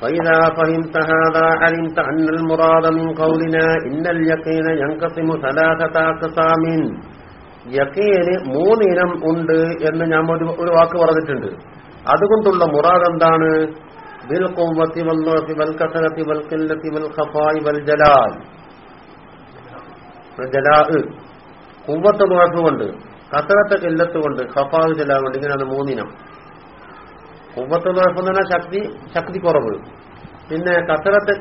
فإذا فهمت هذا علمت أن المراد من قولنا إن اليقين ينقسم ثلاثة أقسام യക്കീന് മൂന്നിനം ഉണ്ട് എന്ന് ഞാൻ ഒരു ഒരു വാക്ക് പറഞ്ഞിട്ടുണ്ട് അതുകൊണ്ടുള്ള മുറാദ് എന്താണ് ബിൽ ഖുവ്വത്തി വൽ നുഅഫി വൽ കസറത്തി വൽ ഖില്ലത്തി വൽ ഖഫായി വൽ ജലാൽ ജലാ കുവ്വത്ത് നുഅഫ് കൊണ്ട് കസറത്ത് കില്ലത്ത് കൊണ്ട് ഖഫാവ് ജലാ കൊണ്ട് ഇങ്ങനെയാണ് മൂന്നിനം നുഅഫ് എന്ന് ശക്തി ശക്തി കുറവ്. പിന്നെ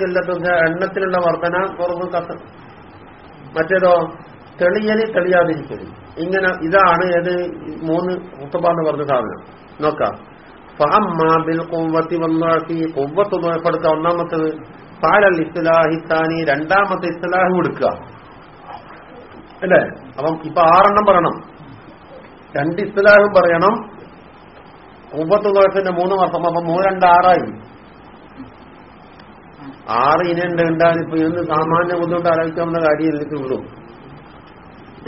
എന്ന് വെച്ചാൽ എണ്ണത്തിലുള്ള വർധന കുറവ് കസ മറ്റേതോ തെളിയൽ തെളിയാതിരിക്കൽ. ഇങ്ങനെ ഇതാണ് ഏത് മൂന്ന് മുത്തബ എന്ന് പറഞ്ഞ സാധനം. നോക്കാം. ഫഅമ്മാ ബിൽ വന്നാക്കി കുമ്പത്ത് നോയപ്പെടുത്ത ഒന്നാമത്തത് പാലൽ ഇസ്ലാഹി താനി രണ്ടാമത്തെ ഇസ്ലാഹ് കൊടുക്കുക അല്ലേ? അപ്പം ഇപ്പൊ ആറെണ്ണം പറയണം. രണ്ട് ഇസ്ലാഹും പറയണം. ഖുവ്വത്ത് നോയഫിന്റെ മൂന്ന് മാസം അപ്പൊ മൂന്ന് രണ്ട് ആറായി. ആറ് ഇനുണ്ട് ഉണ്ടാകും ഇപ്പൊ ഇന്ന് സാമാന്യ ബുദ്ധിമുട്ട് ആലോചിക്കാവുന്ന കാര്യം എനിക്ക് വിടും.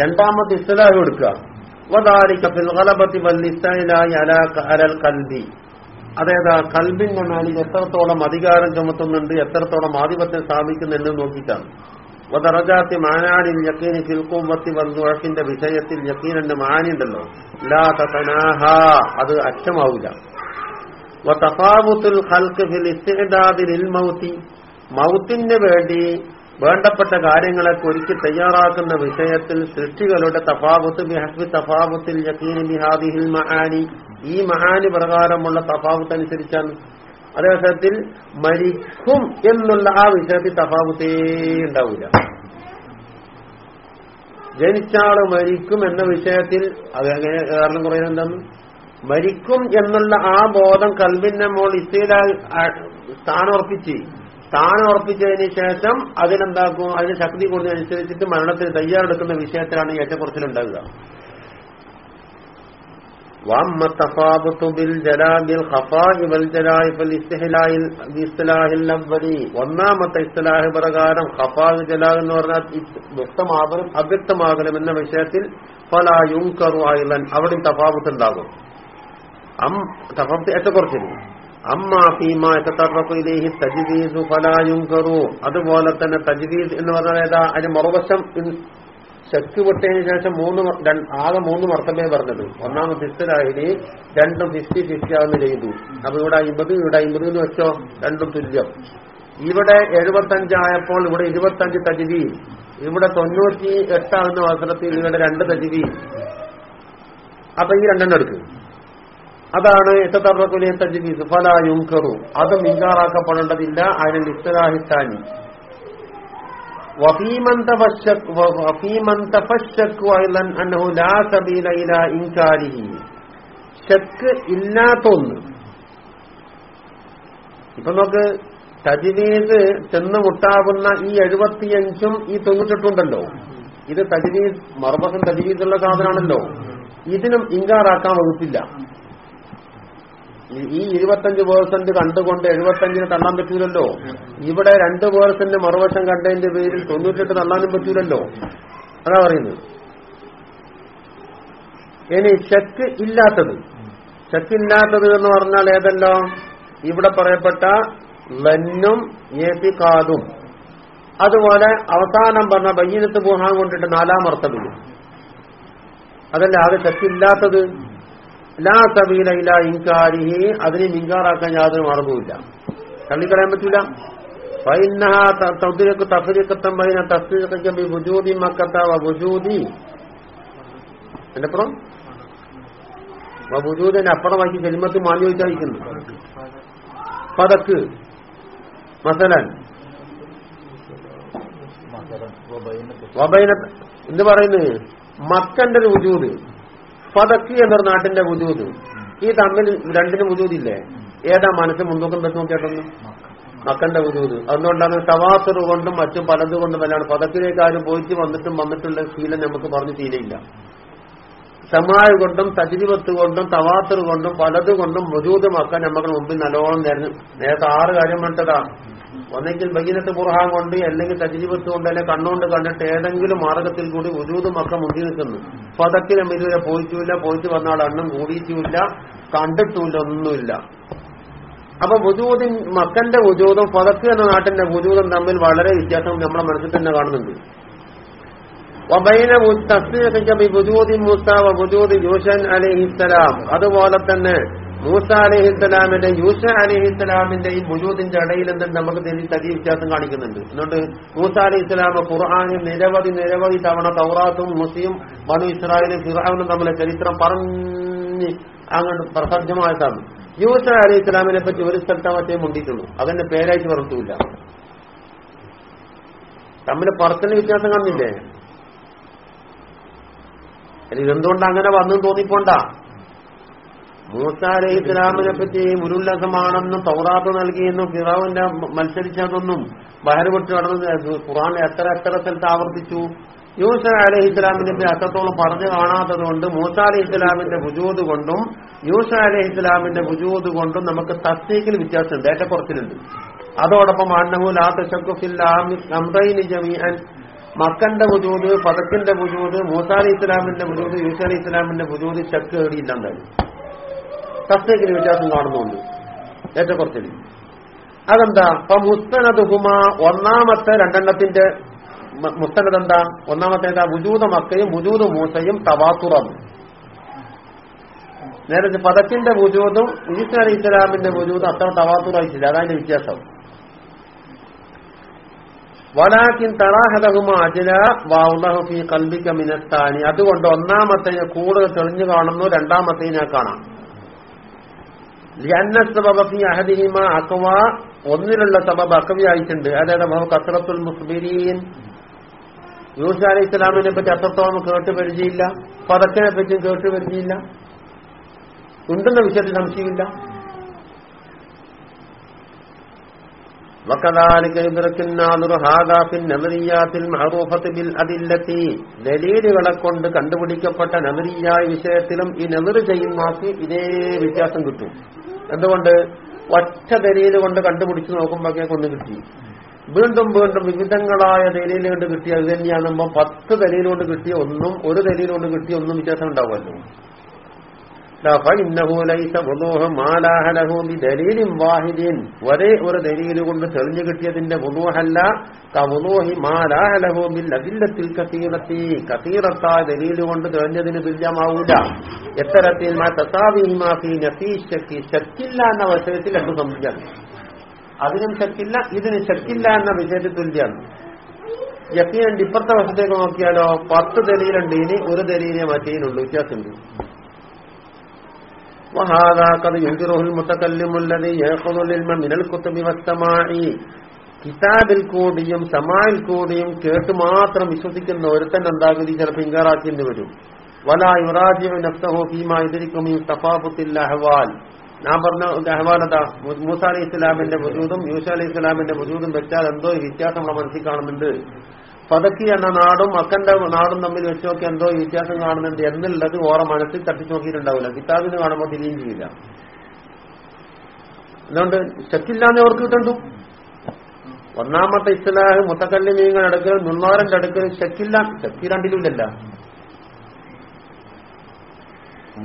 രണ്ടാമത്തെ ഇസ്ലാഹ് കൊടുക്കുക. അതേതാ? കൽബിൻ മേലിൽ എത്രത്തോളം അധികാരം ചുമത്തുന്നുണ്ട് എത്രത്തോളം ആധിപത്യം സ്ഥാപിക്കുന്നുണ്ട് നോക്കിയിട്ടാണ്. വദറജാത്തി മാനാടിൽ യക്കീന് ഫിൽ വന്നുഴക്കിന്റെ വിഷയത്തിൽ യക്കീനന്റെ മാനിണ്ടല്ലോ ലാ തനാഹ അത് അക്ഷമാവില്ല വതഫാവുത്തുൽ ഖൽഖ് ഫിൽ ഇസ്തിഅദാദി മൗത്തി. മൗതി മൗത്തിന് വേണ്ടി വേണ്ടപ്പെട്ട കാര്യങ്ങളെ ഒരുക്കി തയ്യാറാക്കുന്ന വിഷയത്തിൽ സൃഷ്ടികളുടെ തഫാബുത്ത് ബിഹസ്ബി തഫാബുത്തിൽ യക്കീനി ബിഹാദിഹിൽ മഹാനി. ഈ മഹാനി പ്രകാരമുള്ള തഫാബുത്ത് അനുസരിച്ചാണ് അതേസത്തിൽ മരിക്കും എന്നുള്ള ആ വിഷയത്തിൽ തഫാവുത്തേ ഉണ്ടാവില്ല. ജനിച്ചാൾ മരിക്കും എന്ന വിഷയത്തിൽ അത് എങ്ങനെ കാരണം എന്താണ്? മരിക്കും എന്നുള്ള ആ ബോധം കൽവിന്റെ മോൾ ഇസ്തീല സ്ഥാനമർപ്പിച്ച് സ്ഥാനം ഉറപ്പിച്ചതിന് ശേഷം അതിനെന്താക്കും? അതിന് ശക്തി കൂടുന്നതനുസരിച്ചിട്ട് മരണത്തിന് തയ്യാറെടുക്കുന്ന വിഷയത്തിലാണ് ഏറ്റക്കുറച്ചിലുണ്ടാകുക واما التفاضل بالجلاء بالخفاء والجلاء فالاستحلاء باصطلاح الاولي ഒന്നാമത്തെ ഇസ്തലാഹ് പ്രകാരം ഖഫാ ജലാ എന്ന് പറഞ്ഞാൽ വ്യക്തമാകലും അവ്യക്തമാകലും എന്ന വിഷയത്തിൽ ഫല യുങ്കറു ആയില്ലൻ അവിടെ തഫാവത്ത് ഉണ്ടാകും അം തഫാവത്ത് ഏറ്റക്കുറച്ചില്ല അമ്മ ഫീമ ഇതറഫു തജ്വീസ് ഫലാ യുങ്കറു അതുപോലെ തന്നെ തജ്വീസ് എന്ന് പറഞ്ഞാൽ ഏതാ അതിന് മറുവശം ശക്തി പൊട്ടതിന് ശേഷം മൂന്ന് ആകെ മൂന്ന് മർത്തമേ പറഞ്ഞത്. ഒന്നാമത് ഫിസ്റ്റലായി രണ്ടും ഫിഫ്റ്റി ഫിഫ്റ്റി ആവുന്ന ചെയ്തു. അപ്പൊ ഇവിടെ അമ്പത് ഇവിടെ അമ്പത് എന്ന് വെച്ചോ? രണ്ടും തുല്യം. ഇവിടെ എഴുപത്തഞ്ചായപ്പോൾ ഇവിടെ ഇരുപത്തഞ്ച് തജിവി. ഇവിടെ തൊണ്ണൂറ്റി എട്ടാവുന്ന അവസരത്തിൽ ഇവിടെ രണ്ട് തജിവി. അപ്പൊ ഈ രണ്ടെണ്ണം എടുക്കും. അതാണ് എത്തറക്കുലിയ തജിവി. ഫല യുങ്കറു അത് മിങ്കാറാക്കപ്പെടേണ്ടതില്ല അതിന് ഇസ്തലാഹിത്താനി وفيمن تفشك وفيمن تفشك ايضا انه لا سبيل الى انكاره ശക്ക് ഇല്ലാത്ത ഒന്ന് ഇപ്പൊ നമുക്ക് തജ്വീസ് ചെന്ന് മുട്ടാവുന്ന ഈ എഴുപത്തിയഞ്ചും ഈ തൊണ്ണൂറ്റെട്ടുണ്ടല്ലോ ഇത് തജ്വീസ് മറുപക്കം തജ്വീസുള്ള സാധനമാണല്ലോ ഇതിനും ഇങ്കാറാക്കാൻ വകുപ്പില്ല ഈ ഇരുപത്തഞ്ച് പേഴ്സന്റ് കണ്ടുകൊണ്ട് എഴുപത്തഞ്ചിന് തള്ളാൻ പറ്റൂലല്ലോ. ഇവിടെ രണ്ട് പേഴ്സന്റ് മറുവശം കണ്ടതിന്റെ പേരിൽ തൊണ്ണൂറ്റെട്ട് തള്ളാനും പറ്റൂലല്ലോ. അതാ പറയുന്നത്. ഇനി ചെക്ക് ഇല്ലാത്തത്. ചെക്കില്ലാത്തത് എന്ന് പറഞ്ഞാൽ ഏതല്ലോ? ഇവിടെ പറയപ്പെട്ട ലന്നും ഏപ്പിക്കാതും അതുപോലെ അവസാനം പറഞ്ഞ ബയ്യനത്ത് പൂഹാൻ കൊണ്ടിട്ട് നാലാം അർത്ഥമില്ല അതല്ല അത് ചെക്കില്ലാത്തത് ലാ സബീല ഇല ഇൻകാരിഹി. അതിനെ ഇൻകാറാക്കാൻ യാതൊരു മാർഗവുമില്ല. തള്ളിക്കളയാൻ പറ്റൂല. ഫൈനഹ തഫരിക്കത്തം പൈന ബൈന തസ്ദീഖിക ബി വുജൂദി മക്കത്ത വ വുജൂദി. എന്റെ അപ്പുറം വ വുജൂദിന്റെ അപ്പുറമാക്കി ജന്മത്ത് മാഞ്ഞു വെച്ചായിരിക്കുന്നു. പതക്ക്. മസലൻ. എന്ത് പറയുന്നത് മക്കന്റെ ഒരു വുജൂദ്. ഫതക്ക് എന്നൊരു നാട്ടിന്റെ വുജൂദ് ഈ തമ്മിൽ രണ്ടിനും ബുദ്ധിമുട്ടില്ലേ ഏതാ മനസ്സ് മുൻതൂക്കം വെച്ച് നോക്കിയിട്ടൊന്ന്? മക്കന്റെ വുജൂദ് അതുകൊണ്ടാണ് തവാസർ കൊണ്ടും മറ്റും പലതുകൊണ്ടും എല്ലാം പതക്കിലേക്ക് ആരും പോയിട്ട് വന്നിട്ടും വന്നിട്ടുള്ള ശീലം നമുക്ക് പറഞ്ഞു ശീലയില്ല സമായ കൊണ്ടും തജ്രിബത്ത് കൊണ്ടും തവാത്തർ കൊണ്ടും പലത് കൊണ്ടും വുജൂദമാക്കാൻ നമുക്ക് മുമ്പിൽ നല്ലോണം നേരം നേരത്തെ ആറ് കാര്യം വേണ്ടതാണ് ഒന്നെങ്കിൽ ബഗീനത്ത് ബുർഹാൻ കൊണ്ട് അല്ലെങ്കിൽ തജ്രിബത്ത് കൊണ്ട് അല്ലെങ്കിൽ കണ്ണുകൊണ്ട് കണ്ടിട്ട് ഏതെങ്കിലും മാർഗത്തിൽ കൂടി വുജൂദുമൊക്കെ മുന്തി നിൽക്കുന്നു. അപ്പൊ അതൊക്കെ നമ്മൾ ഇതുവരെ പോയിട്ടുമില്ല പോയിട്ട് വന്ന എണ്ണം കൂടിയിട്ടുമില്ല. കണ്ടിട്ടുമില്ല ഒന്നുമില്ല. അപ്പൊ വുജൂദിൻ മക്കന്റെ വുജൂദും ഫതക്ക് എന്ന നാട്ടിന്റെ വുജൂദും തമ്മിൽ വളരെ വ്യത്യാസം നമ്മുടെ മനസ്സിൽ തന്നെ കാണുന്നുണ്ട്. വബൈന അലിഹിസ്സലാം അതുപോലെ തന്നെ മൂസ അലിഹിസ്സലാമിന്റെ യൂസ അലിഹിസ്സലാമിന്റെ ഈ ബുജൂദിന്റെ ഇടയിൽ എന്തുണ്ട് നമുക്ക് തരി വ്യത്യാസം കാണിക്കുന്നുണ്ട്. എന്നിട്ട് മൂസ അലി ഇസ്ലാം ഖുർആാനിൽ നിരവധി നിരവധി തവണ തൗറാത്തും മുസ്ലിം ബനു ഇസ്രായേലും ഫിറാവിനും തമ്മിലെ ചരിത്രം പറഞ്ഞ് അങ്ങോട്ട് പ്രസജ്ജമായിട്ടാണ് യൂസ അലി ഇസ്ലാമിനെ പറ്റി ഒരു സ്ഥലത്ത് മറ്റേ മുണ്ടിയിട്ടുള്ളൂ അതിന്റെ പേരായിട്ട് പറഞ്ഞിട്ടില്ല. തമ്മിൽ പറത്തിന് വ്യത്യാസം കാണുന്നില്ലേ ഇതെന്തുകൊണ്ട് അങ്ങനെ വന്നു തോന്നിപ്പോണ്ട മൂസ അലൈഹി ഇസ്ലാമിനെ പറ്റി മുരുല്ലസമാണെന്നും തൗറാത്ത് നൽകിയെന്നും ഫിറാവിന്റെ മത്സരിച്ചതൊന്നും ബഹരപെട്ട് നടന്നത് ഖുറാൻ എത്ര എത്ര സ്ഥലത്ത് ആവർത്തിച്ചു? യൂസ അലൈഹി ഇസ്ലാമിനെ പറ്റി അത്രത്തോളം പറഞ്ഞു കാണാത്തത് കൊണ്ട് മൂസ അലൈഹി ഇസ്ലാമിന്റെ ബുജൂത് കൊണ്ടും യൂസ അലൈഹി ഇസ്ലാമിന്റെ ബുജൂത് കൊണ്ടും നമുക്ക് തസ്തീക്കിൽ വ്യത്യാസമുണ്ട് ഏറ്റക്കുറച്ചിലുണ്ട്. അതോടൊപ്പം അണ്ണഹു ലാത്ത മക്കന്റെ ബുജൂത് പതക്കിന്റെ ബുജൂത് മൂസാലി ഇസ്ലാമിന്റെ ബുജൂത് യൂസ അലി ഇസ്ലാമിന്റെ ബുജൂത് ചക്ക് ഏടിയില്ലെന്നാണ് തസ്തേക്കിന് വ്യത്യാസം കാണുന്നുണ്ട്. ഏറ്റക്കുറച്ചിൽ അതെന്താ? അപ്പൊ മുസ്തനദുഹുമ ഒന്നാമത്തെ രണ്ടെണ്ണത്തിന്റെ മുസ്തനത് എന്താ ഒന്നാമത്തെ എന്താ ബുജൂത മക്കയും ബുജൂത് മൂസയും തവാത്തുറം നേരത്തെ പദത്തിന്റെ ബുജൂതും ഈസ ഇസ്ലാമിന്റെ ബുജൂതും അത്ര തവാത്തുറായിട്ടില്ല അതാണ് വ്യത്യാസം. വലാക്കിൻ മിനത്താനി. അതുകൊണ്ട് ഒന്നാമത്തെ കൂടുതൽ തെളിഞ്ഞു കാണുന്നു രണ്ടാമത്തേനെ കാണാം. ലന്നസബബി അഹദിഹിമ അക്വ. ഒന്നിലുള്ള സബബ് അക്കവിയായിട്ടുണ്ട് അതായത് ബഹു കസറത്തുൽ മുസ്ബിരീൻ. യൂഷ അലി ഇസ്ലാമിനെ പറ്റി അത്രത്തോളം കേട്ട് പരിചയമില്ല. പതക്കിനെ പറ്റിയും കേട്ട് പരിചയമില്ല. ഉണ്ടെന്ന വിഷയത്തിൽ സംശയമില്ല. وكذلك يدرك الناظر هذا في النظريات المعروفة بالأدلة ദലീലുകളെ കൊണ്ട് കണ്ടുപിടിക്കപ്പെട്ട നദറിയായ വിഷയത്തിലും ഈ നെതിർ ചെയ്യുന്നവർക്ക് ഇതേ വ്യത്യാസം കിട്ടും എന്തുകൊണ്ട് ഒറ്റ ദലീല് കൊണ്ട് കണ്ടുപിടിച്ച് നോക്കുമ്പോഴേ കൊണ്ട് കിട്ടി വീണ്ടും വീണ്ടും വിവിധങ്ങളായ ദലീല് കൊണ്ട് കിട്ടിയ ഇത് തന്നെയാകുമ്പോൾ പത്ത് ദലീല് കൊണ്ട് കിട്ടിയ ഒന്നും ഒരു ദലീല് കൊണ്ട് കിട്ടിയ ഒന്നും വ്യത്യാസം ഉണ്ടാവുമല്ലോ ഒരേ ഒരു ദലീൽ കൊണ്ട് തെളിഞ്ഞു കിട്ടിയതിന്റെ വുദൂഹല്ല കത്തീറത്താ ദലീൽ കൊണ്ട് തെളിഞ്ഞതിന് തുല്യമാവൂല. എത്തരത്തിൽ ശക്തില്ല എന്ന വിഷയത്തിൽ രണ്ടു സംശയം അതിനും ശക്തില്ല ഇതിന് ശക്തില്ല എന്ന വിഷയത്തിൽ തുല്യാണ്. യക്കീനുണ്ട് ഇപ്പുറത്തെ വശത്തേക്ക് നോക്കിയാലോ പത്ത് ദലീലുണ്ട് ഇനി ഒരു ദലീലെ മറ്റേനുള്ളൂ വ്യത്യാസമുണ്ട്. وهذا قد ينكره المتكلم الذي يأخذ العلم من الكتب والسماع കിതാബിൽ കൂടിയും സമായിൽ കൂടിയും കേട്ട് മാത്രം വിശ്വസിക്കുന്ന ഒരുത്തൻ എന്താകുതി ചിലപ്പോൾ ഇങ്കാറാക്കേണ്ടി വരും വല യുറാജിയു നഫ്സഹു ഫീമാ യുദരിക്കും ഈ തഫാബുത്തിൽ അഹ്വാൽ ഞാൻ പറഞ്ഞ അഹ്വാൽ എന്താ മൂസ അലി ഇസ്ലാമിന്റെ വജൂദും യൂസ അലി ഇസ്ലാമിന്റെ വജൂദും വെച്ചാൽ എന്തോ വ്യത്യാസം നമ്മുടെ മനസ്സിൽ കാണുന്നുണ്ട് പതക്കി എന്ന നാടും മക്കന്റെ നാടും തമ്മിൽ വെച്ച് നോക്കി എന്തോ വ്യത്യാസം കാണുന്നുണ്ട് എന്നുള്ളത് ഓരോ മനസ്സിൽ തട്ടിച്ചു നോക്കിയിട്ടുണ്ടാവില്ല കിതാബിന് കാണുമ്പോൾ തിരിയും ചെയ്യില്ല. അതുകൊണ്ട് ശക്കില്ലാന്ന് അവർക്ക് കിട്ടണ്ടു ഒന്നാമത്തെ ഇസ്ലാഹ് മുത്തക്കല്ലിമീങ്ങൾ അടുക്കൽ മുന്നാറിന്റെ അടുക്കൽ ശക്കില്ല ശക്കി രണ്ടിലുമില്ലല്ല.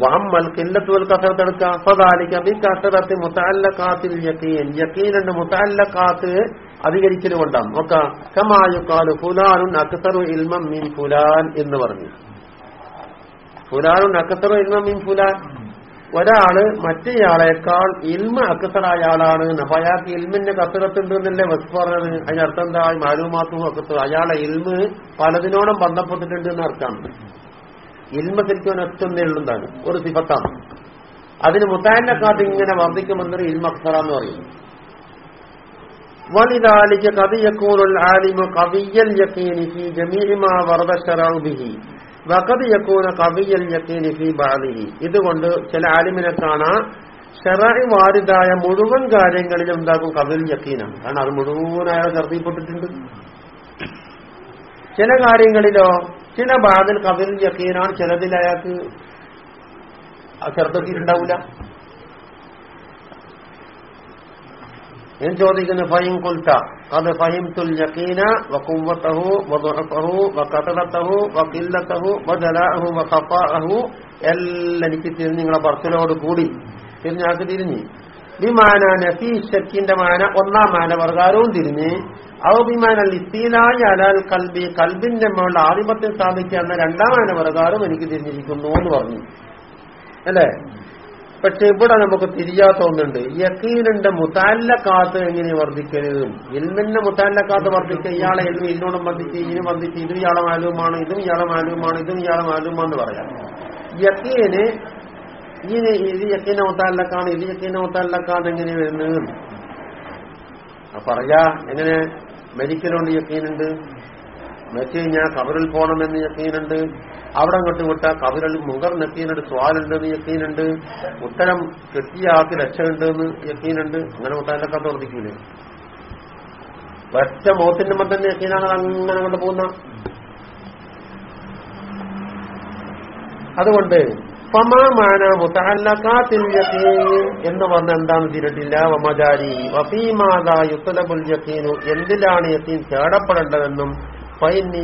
വമ്മൽ കില്ലത്തുവൽ കസറത്തെടുക്കാം ഫതാലിക്ക ഈ കസറത്ത് മുത്തല്ലക്കാത്തിൽ യക്കീൻ. യക്കീനുണ്ട് മുത്തല്ലക്കാത്ത് അധികരിക്കൽ കൊണ്ടാണ് നോക്കാം കമായുക്കാലു ഫുലാനുൻ ഇൽമം മിൻ ഫുലാൻ എന്ന് പറഞ്ഞു. ഫുലാനുൻ അക്സറു ഇൽമം മിൻ ഫുലാൻ. ഒരാൾ മറ്റേയാളേക്കാൾ ഇൽമ അക്കസറായ ആളാണ് അയാൾക്ക് ഇൽമിന്റെ കസറത്തുണ്ട് എന്നല്ലേ വസ് പറഞ്ഞത് അതിനർത്ഥം എന്താ? മാലൂമാത്തും അക്കസർ അയാളെ ഇൽമ് പലതിനോടും ബന്ധപ്പെട്ടിട്ടുണ്ട് എന്ന് അർത്ഥമാണ് ഇൽമ ശരിക്കും ഒറ്റൊന്നേ ഉള്ളതാണ് ഒരു സിഫത്താണ്. അതിന് മുത്താനക്കാത്ത് ഇങ്ങനെ വർദ്ധിക്കുമെന്നൊരു ഇൽമ അക്സറാന്ന് പറയുന്നു ولذلك قد يكون العالم قوي اليقين في جميع ما ورد الشرع به وقد يكون قوي اليقين في بعضه ഇതുകൊണ്ട് ചില ആലിമിനെ കാണാം ഷറായി വാരിതായ മുഴുവൻ കാര്യങ്ങളിലും എന്താക്കും കവിൽ യക്കീനാണ് കാരണം അത് മുഴുവൻ അയാൾ കരുതിപ്പെട്ടിട്ടുണ്ട് ചില കാര്യങ്ങളിലോ ചില ബാതിൽ കവിൽ യക്കീനാണ് ചിലതിൽ അയാൾക്ക് ചെറുതെത്തിയിട്ടുണ്ടാവില്ല ഞാൻ ചോദിക്കുന്നു ഫഹിം കുൽത്ത. അത് ഫഹിംതുൽ യക്കീന വഖുവ്വതഹു വദുഅഫഹു വഖതലതഹു വഖില്ലതഹു വജലാഅഹു വഖഫാഅഹു എല്ലാം എനിക്ക് തിരിഞ്ഞ് നിങ്ങളെ പറച്ചിലോട് കൂടി. തിരിഞ്ഞാൾക്ക് തിരിഞ്ഞ്? വിമാന നഫീ ഷക്കിന്റെ മാന ഒന്നാം മാന പ്രകാരവും തിരിഞ്ഞ്. ഔബിമാന ലിത്തീലായി അലാൽ കൽബി. കൽബിന്റെ മുകളിൽ ആധിപത്യം സ്ഥാപിക്കുക രണ്ടാം മാന പ്രകാരം എനിക്ക് തിരിഞ്ഞിരിക്കുന്നു എന്ന് പറഞ്ഞു. അല്ലേ? പക്ഷെ ഇവിടെ നമുക്ക് തിരിയാത്ത ഒന്നുണ്ട് യക്കീലിന്റെ മുത്താലക്കാത്ത് എങ്ങനെ വർദ്ധിക്കരുത്? ഇൽമിന്റെ മുത്താലക്കാത്ത് വർദ്ധിക്കുക. ഇയാളെ എൽമി ഇന്നോടും വർദ്ധിച്ച് ഇതിനും വർദ്ധിച്ച് ഇതും ഇയാളെ മാലുമാണ് ഇതും ഇയാളെ മാലുമാണ് ഇതും ഇയാളെ മാലുമാന്ന് പറയാം. യക്കീന് ഇനി ഇത് യക്കീന്റെ മുത്താലക്കാണ് ഇത് യക്കീന്റെ മുത്താലക്കാന്ന് എങ്ങനെ വരുന്നത്? പറയാ എങ്ങനെ? മെഡിക്കലുണ്ട് യക്കീനുണ്ട്. മറ്റു കഴിഞ്ഞാൽ കബറിൽ പോകണമെന്ന് യക്കീനുണ്ട്. അവിടെ അങ്ങോട്ട് വിട്ട കബറിൽ മുഖർ യക്കീനുണ്ട് സ്വാലുണ്ടെന്ന് യക്കീനുണ്ട് ഉത്തരം കെട്ടിയ ആൾക്ക് രക്ഷയുണ്ടെന്ന് യക്കീനുണ്ട്. അങ്ങനെ മുത്താലക്കാത്ത വർദ്ധിക്കൂലേ ഒറ്റ മോത്തിന്റെ മുമ്പ് തന്നെ യക്കീനാണ് അങ്ങനെ കൊണ്ട് പോകുന്ന. അതുകൊണ്ട് ഫമാമാന മുത്തഹല്ലക്കാത്തിൽ എന്ന് പറഞ്ഞ എന്താന്ന് തിരട്ടില്ല? വമജാരി വഫീമാദാ യുത്തലബുൽ യക്കീനു. എന്തിലാണ് യഖീൻ തേടപ്പെടേണ്ടതെന്നും ഫൈനി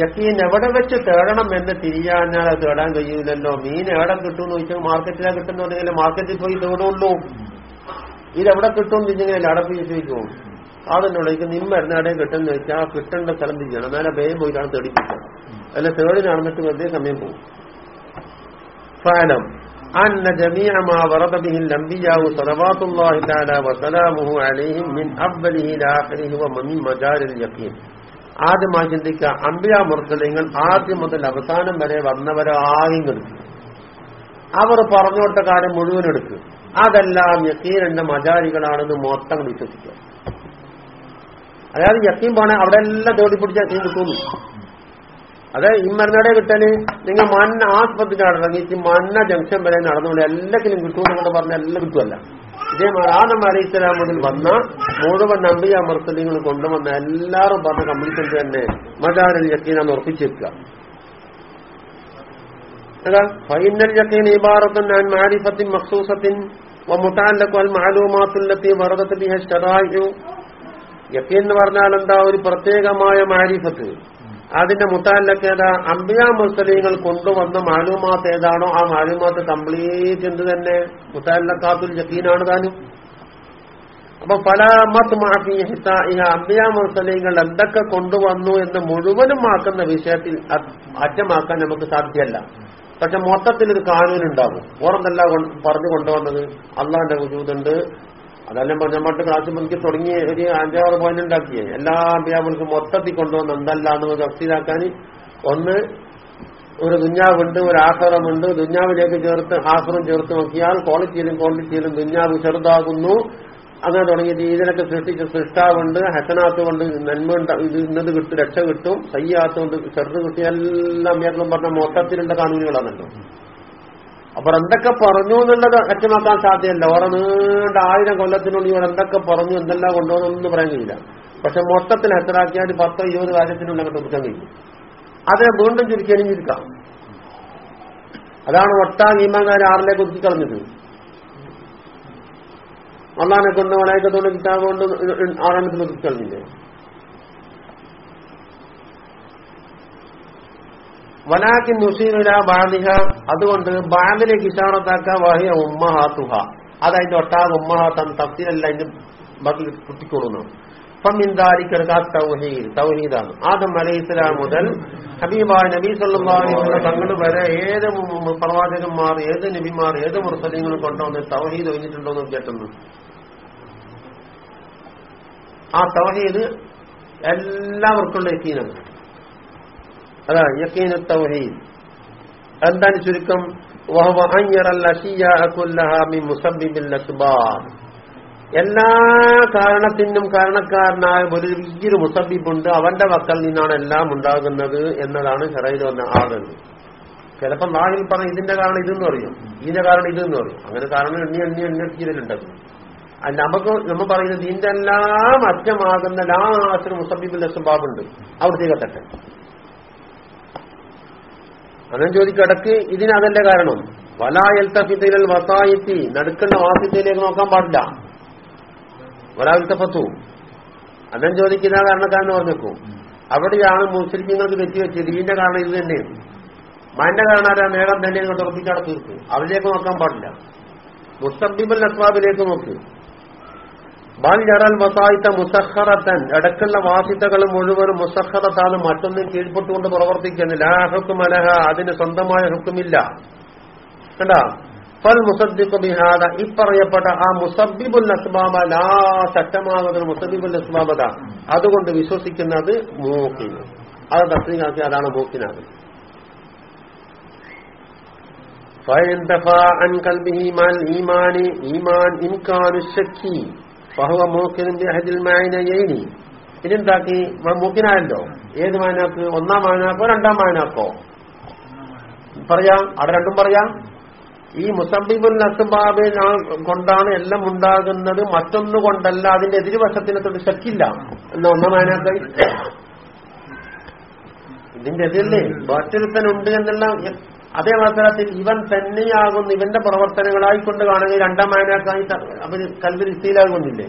യക്കീൻ എവിടെ വെച്ച് തേടണം എന്ന് തിരിയാഞ്ഞാൽ അത് തേടാൻ കഴിയൂലല്ലോ മീൻ എവിടെ കിട്ടുമെന്ന് ചോദിച്ചാൽ മാർക്കറ്റിലാണ് കിട്ടുന്നുണ്ടെങ്കിൽ മാർക്കറ്റിൽ പോയി തേടുള്ളൂ. ഇതെവിടെ കിട്ടും തിരിഞ്ഞെങ്കിൽ അടപ്പ് ചോദിക്കും. അതിനുള്ളിലേക്ക് നിമ്മരുന്ന് എവിടെ കിട്ടുന്ന വെച്ചാൽ കിട്ടേണ്ട സ്ഥലം തിരിയണം എന്നാലും വേഗം പോയിട്ടാണ് തേടിപ്പിക്കുക അല്ല തേടി നടന്നിട്ട് വെറുതെ സമയം പോകും. ഫാലം. أن جميع ما ورد به الأنبياء صلوات الله تعالى وسلامه عليهم من أفضله إلى آخره ومن مجال اليقين ആദ്യമായി ചിന്തിക്കുക അമ്പിയ മുർസലിങ്ങൾ ആദ്യം മുതൽ അവസാനം വരെ വന്നവരായും കെടുക്കും അവർ പറഞ്ഞോട്ട കാര്യം മുഴുവൻ എടുക്കും അതെല്ലാം യക്കീനിന്റെ മജാരികളാണെന്ന് മൊത്തം വിശ്വസിക്കുക അതായത് യക്കീൻ പോണേ അവിടെ എല്ലാം തേടി പിടിച്ച യക്കീൻ കിട്ടുന്നു അതെ ഈ മരുന്നടെ കിട്ടൽ നിങ്ങൾ മന്ന ആസ്പത്രി ഇറങ്ങിച്ച് മന്ന ജംഗ്ഷൻ വരെ നടന്നുകൊണ്ട് എല്ലാത്തിനും കിട്ടുമെന്ന് പറഞ്ഞ എല്ലാം കിട്ടുമല്ല. ഇതേമാതിരി ആദം അലി മുതൽ വന്ന മുഴുവൻ നമ്പിയ മർത്തലിങ്ങൾ കൊണ്ടുവന്ന എല്ലാവരും പറഞ്ഞ കംപ്ലീറ്റ് തന്നെ മജാരിൽ യക്കീനാന്ന് ഉറപ്പിച്ചേക്കുക ഫൈനൽ യക്കീൻ ഇബാറത്തുൻ മാരിഫത്തിൻ മഖ്സൂസത്തിൻ ബിഹ ശറാഇഉ യക്കീൻ എന്ന് പറഞ്ഞാൽ എന്താ? ഒരു പ്രത്യേകമായ മാരിഫത്ത്. അതിന്റെ മുത്താലൊക്കെ ഏതാ? അമ്പിയ മുസ്ലിങ്ങൾ കൊണ്ടുവന്ന മാലൂമാത്ത് ഏതാണോ ആ മാലൂമാത്ത് കംപ്ലീറ്റ് എന്ത് തന്നെ? മുത്താലക്കാത്തുൽ ജക്കീനാണ് താനും. അപ്പൊ പല അമ്പിയ മുസ്ലിങ്ങൾ എന്തൊക്കെ കൊണ്ടുവന്നു എന്ന് മുഴുവനും ആക്കുന്ന വിഷയത്തിൽ അറ്റമാക്കാൻ നമുക്ക് സാധ്യമല്ല പക്ഷെ മൊത്തത്തിൽ ഒരു കാനൂനുണ്ടാകും ഓർമ്മല്ല പറഞ്ഞു കൊണ്ടുവന്നത്? അള്ളാന്റെ വജൂതുണ്ട് അതെല്ലാം പറഞ്ഞ മട്ട് ക്ലാസ് മുൻകി തുടങ്ങി ഒരു അഞ്ചാറ് പോയിന്റ് ഉണ്ടാക്കിയേ. എല്ലാ അമ്പിയാമൽക്കും മൊത്തത്തിൽ കൊണ്ടുവന്ന് എന്തല്ലാന്ന് തഫ്സീലാക്കാൻ ഒന്ന് ഒരു ദുഞ്ഞാവുണ്ട് ഒരു ആഹ്റമുണ്ട് ദുഞ്ഞാവിലേക്ക് ചേർത്ത് ആഹ്റം ചേർത്ത് നോക്കിയാൽ ക്വാളിറ്റിയിലും ക്വാണ്ടിറ്റിയിലും ദുഞ്ഞാവ് ചെറുതാകുന്നു. അങ്ങനെ തുടങ്ങിയിട്ട് ഇതിനൊക്കെ സൃഷ്ടിച്ച സൃഷ്ടാവുണ്ട് ഹസനാത്ത് കൊണ്ട് നന്മ ഇത് ഇന്നത് കിട്ടും രക്ഷ കിട്ടും സയ്യാത്ത് കൊണ്ട് ചെറുത് കിട്ടിയ എല്ലാം മേഖലും പറഞ്ഞ മൊത്തത്തിലുള്ള കാനൂനുകളാണല്ലോ. അപ്പൊ എന്തൊക്കെ പറഞ്ഞു എന്നുള്ളത് അറ്റമാക്കാൻ സാധ്യമല്ല. ഓരോ നീണ്ട ആയിരം കൊല്ലത്തിനുള്ളിൽ ഇവർ എന്തൊക്കെ പറഞ്ഞു എന്തെല്ലാം കൊണ്ടുപോകുന്നൊന്നും പറയാൻ കഴിയില്ല പക്ഷെ മൊത്തത്തിൽ ഹെത്തറാക്കിയാൽ പത്തോ ഇരുപത് കാര്യത്തിനുള്ളിൽ അങ്ങോട്ട് കുറ്റം കഴിയും. അതിനെ വീണ്ടും ചുരുക്കിയാലും ചുരുക്കാം അതാണ് ഒട്ടാം ഈമാകാരെ ആറിലേക്ക് ഒതുക്കി കളഞ്ഞത്. അള്ളാനെ കൊണ്ട് വളയക്കത്തോണ്ട് കിട്ടാൻ കൊണ്ട് ആറെണ്ണത്തിൽ ഒതുക്കി വലാക്കി നുസീറുല ബാലിഹ അതുകൊണ്ട് ബാലിലെ ഇഷാറത്താക്ക വഹിയ ഉമ്മഹാത്തുഹ. അതായത് ഒട്ടാകെ ഉമ്മഹാത്തം തഫ്സീലല്ല അതിന്റെ ബാക്കി കുട്ടിക്കൊള്ളുന്നു അപ്പം തൗഹീദ് തൗഹീദാണ്. ആദം മുതൽ ഹബീബായ നബി തങ്ങൾ വരെ ഏത് പ്രവാചകന്മാർ ഏത് നബിമാർ ഏത് മുർസലിങ്ങൾ കൊണ്ടുവന്ന് തൗഹീദ് ഒഴിഞ്ഞിട്ടുണ്ടോ എന്ന് കേട്ടുന്നു ആ തൗഹീദ് എല്ലാവർക്കുള്ള യക്കീനാണ്. അതാ യക്കീനു തൗഹീദ്. എന്താണ് ചുരുക്കം? എല്ലാ കാരണത്തിനും കാരണക്കാരനായ ഒരു വലിയൊരു മുസബിബുണ്ട് അവന്റെ മക്കൾ നിന്നാണ് എല്ലാം ഉണ്ടാകുന്നത് എന്നതാണ് ഷറയിൽ വന്ന ആളുകൾ ചിലപ്പോൾ നാളിൽ പറഞ്ഞ ഇതിന്റെ കാരണം ഇതെന്ന് പറയും. ഇതിന്റെ കാരണം ഇതെന്ന് പറയും. അങ്ങനെ കാരണം എണ്ണി എണ്ണി എണ്ണിയിട്ടുണ്ട് അത് നമുക്ക് നമ്മൾ പറയുന്നത് ഇതിന്റെ എല്ലാം അറ്റമാകുന്ന ലാസ്റ്റിന് മുസബിബിൽ അസുബാബുണ്ട്. അവിടത്തേക്ക് അനം ചോദിക്കടക്ക് ഇതിനതല്ലേ കാരണം. വലായൽ തഫിത്തൽ വസായിത്തി നടുക്കുന്ന വാസിത്തയിലേക്ക് നോക്കാൻ പാടില്ല. വലാവിൽത്തപ്പത്തു അങ്ങനെ ചോദിക്കുന്ന കാരണക്കാരെന്ന് പറഞ്ഞേക്കും അവിടെയാണ് മുസ്ലിങ്ങൾക്ക് തെറ്റിവെച്ചത് ഇതിന്റെ കാരണം ഇത് തന്നെയാണ് കാരണം ആരാ? നേരം തന്നെ ഇങ്ങോട്ട് അതിലേക്ക് നോക്കാൻ പാടില്ല. മുസ്തബിബുൽ അസ്വാബിലേക്ക് നോക്ക്. മാൻ ജറൽ മുസഹറത്തൻ ഇടക്കുള്ള വാസിത്തകൾ മുഴുവനും മുസഹറത്താണ് മറ്റൊന്നും കീഴ്പ്പെട്ടുകൊണ്ട് പ്രവർത്തിക്കുന്നു. ലാ ഹുക്കുമലഹ അതിന് സ്വന്തമായ ഹുക്കുമില്ല കണ്ട? ഫൽ മുസദ്ദിഖുബിഹാദ ഇപ്പറയപ്പെട്ട ആ മുസബിബുൽ അസ്ബാബ ലാ ചട്ടമാകുന്ന മുസബിബുൽ അസ്ബാബത അതുകൊണ്ട് വിശ്വസിക്കുന്നത് മൂക്കിന്. അത് തസ്ലീമാക്കി അതാണ് മൂക്കിനാകുന്നത് ഫൈൻ ദഫാ അൻ കൽബിഹി മാൽ ഈമാനി ഈമാൻ ഇൻകാനു ശക്കി. ഫഹുവ മൂക്കിനും ഇതെന്താക്കി മൂക്കിനായല്ലോ. ഏത് മാനാക്ക്? ഒന്നാം മാനാക്കോ രണ്ടാം മാനാക്കോ? പറയാം. അവിടെ രണ്ടും പറയാം. ഈ മുസംബിബുൽ നസുബാബ് കൊണ്ടാണ് എല്ലാം ഉണ്ടാകുന്നത്. മറ്റൊന്നു കൊണ്ടല്ല അതിന്റെ എതിർവശത്തിനെ തൊട്ട് ശക്കില്ല. എന്നാ ഒന്നാം മാനാക്ക? ഇതിന്റെ എതിരല്ലേ? ബാറ്റൊരുത്തനുണ്ട് എന്നെല്ലാം അതേ അവസരത്തിൽ ഇവൻ തന്നെയാകുന്ന ഇവന്റെ പ്രവർത്തനങ്ങളായിക്കൊണ്ട് കാണുകയും രണ്ടാം മാനാക്കായി അവർ കൽവിൽ ഇസ്തീലാകുന്നില്ലേ?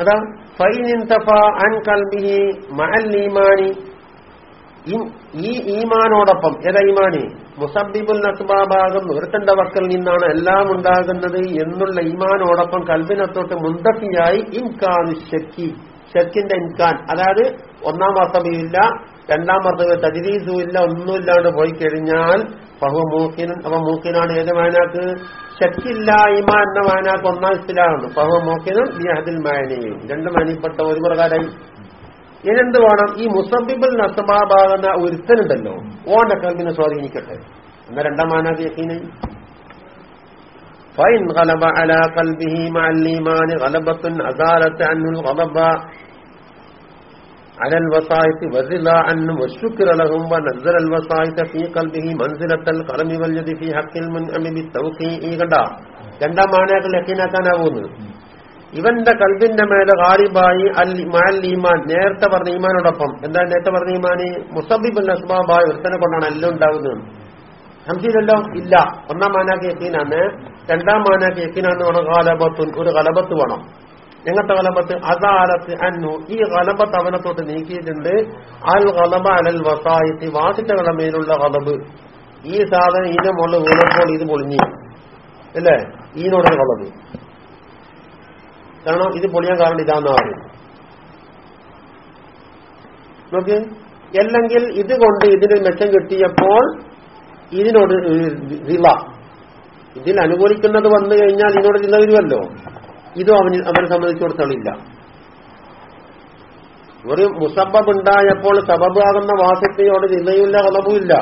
അതാ ഫൈനിന്തഫ അൻ കൽബിഹി മഹൽ ഈമാനി. ഈ ഈമാനോടൊപ്പം ഏതാ ഈമാനി? മുസബിബുൽ നസ്ബാബാകുന്നു ഒരുത്തന്റെ വക്കൽ നിന്നാണ് എല്ലാം ഉണ്ടാകുന്നത് എന്നുള്ള ഈമാനോടൊപ്പം കൽബിനത്തോട്ട് മുന്തക്കിയായി ഇൻകാൻ ഷക്കി ഷക്കിന്റെ ഇൻകാൻ. അതായത് ഒന്നാം മർത്തബയില്ല രണ്ടാം മർത്തബ തജ്രീസും ഇല്ല ഒന്നുമില്ലാണ്ട് പോയി കഴിഞ്ഞാൽ ബഹു മൂക്കിനും അവ മൂക്കിനാണ് ഏത് മാനാക്ക് ഷക്കില്ലായ്മ എന്ന മാനാക്ക് ഒന്നാം ഇസ്ലാമാണ് ബഹു മൂക്കിനും ബിഹദിൽ മാനയും രണ്ട് മാനിപ്പെട്ട ഒരു പ്രകാരമായി ഇനെന്ത് വേണം ഈ മുസബിബിൽ നസബാബാകുന്ന ഒരുത്തനുണ്ടല്ലോ ഓന്റെ കൽബിനെ സ്വാധീനിക്കട്ടെ എന്ന രണ്ടാം മാനാക്ക് യക്കീനായി فإن غلب على قلبه مع الإيمان غلبة أزالت عنه الغضب على الوسائط والرضا عنهم والشكر لهم ونزل الوسائط في قلبه منزلة القلم واليد في حق المنعم بالتوقيع കണ്ട രണ്ടാം മാനാക്കൾ യക്കീനാക്കാനാവുന്നത് ഇവന്റെ കൽബിന്റെ മേലെ ഗാലിബായി അൽ മാൽ ഈമാൻ നേരത്തെ പറഞ്ഞ ഈമാനോടൊപ്പം എന്താ നേരത്തെ പറഞ്ഞ ഈമാന് മുസബിബുൽ അസ്ബാബായ ഒരുത്തനെ കൊണ്ടാണ് എല്ലാം ഉണ്ടാകുന്നത് സംശയമില്ലല്ലോ ഇല്ല ഒന്നാം മാനാക്ക് യക്കീനാണ് രണ്ടാം മാനാക്ക് യക്കീനാന്ന് പറഞ്ഞ ഗാലബത്തുൻ ഒരു ഗലബത്ത് വേണം എങ്ങനത്തെ ഗലബത്ത് അദാലത്ത് അന്നു. ഈ ഗലബത്ത് അവനെ തൊട്ട് നീക്കിയിട്ടുണ്ട്. അൽ ഗലബ അലൽ വസായിത്തി വാസിറ്റകളുടെ മേലുള്ള ഗലബ് ഈ സാധനം ഇതിന്റെ മുകളിൽ വീണപ്പോൾ ഇത് പൊളിഞ്ഞു. അല്ലേ? ഈനോടൊരു ഗലബ് കാരണം ഇത് പൊളിയാൻ കാരണം ഇതാന്ന് പറയും. നോക്ക്. അല്ലെങ്കിൽ ഇതുകൊണ്ട് ഇതിന് മെച്ചം കിട്ടിയപ്പോൾ ഇതിനോട് റിള ഇതിൽ അനുകൂലിക്കുന്നത് വന്നു കഴിഞ്ഞാൽ ഇതിനോട് ചിന്ത വരുമല്ലോ ഇതും അവന് അവനെ സംബന്ധിച്ചിടത്തോളം ഇല്ല. ഒരു മുസബബ് ഉണ്ടായപ്പോൾ സബബാകുന്ന വാസത്തെയോട് ചിന്തയുമില്ല കളവുമില്ല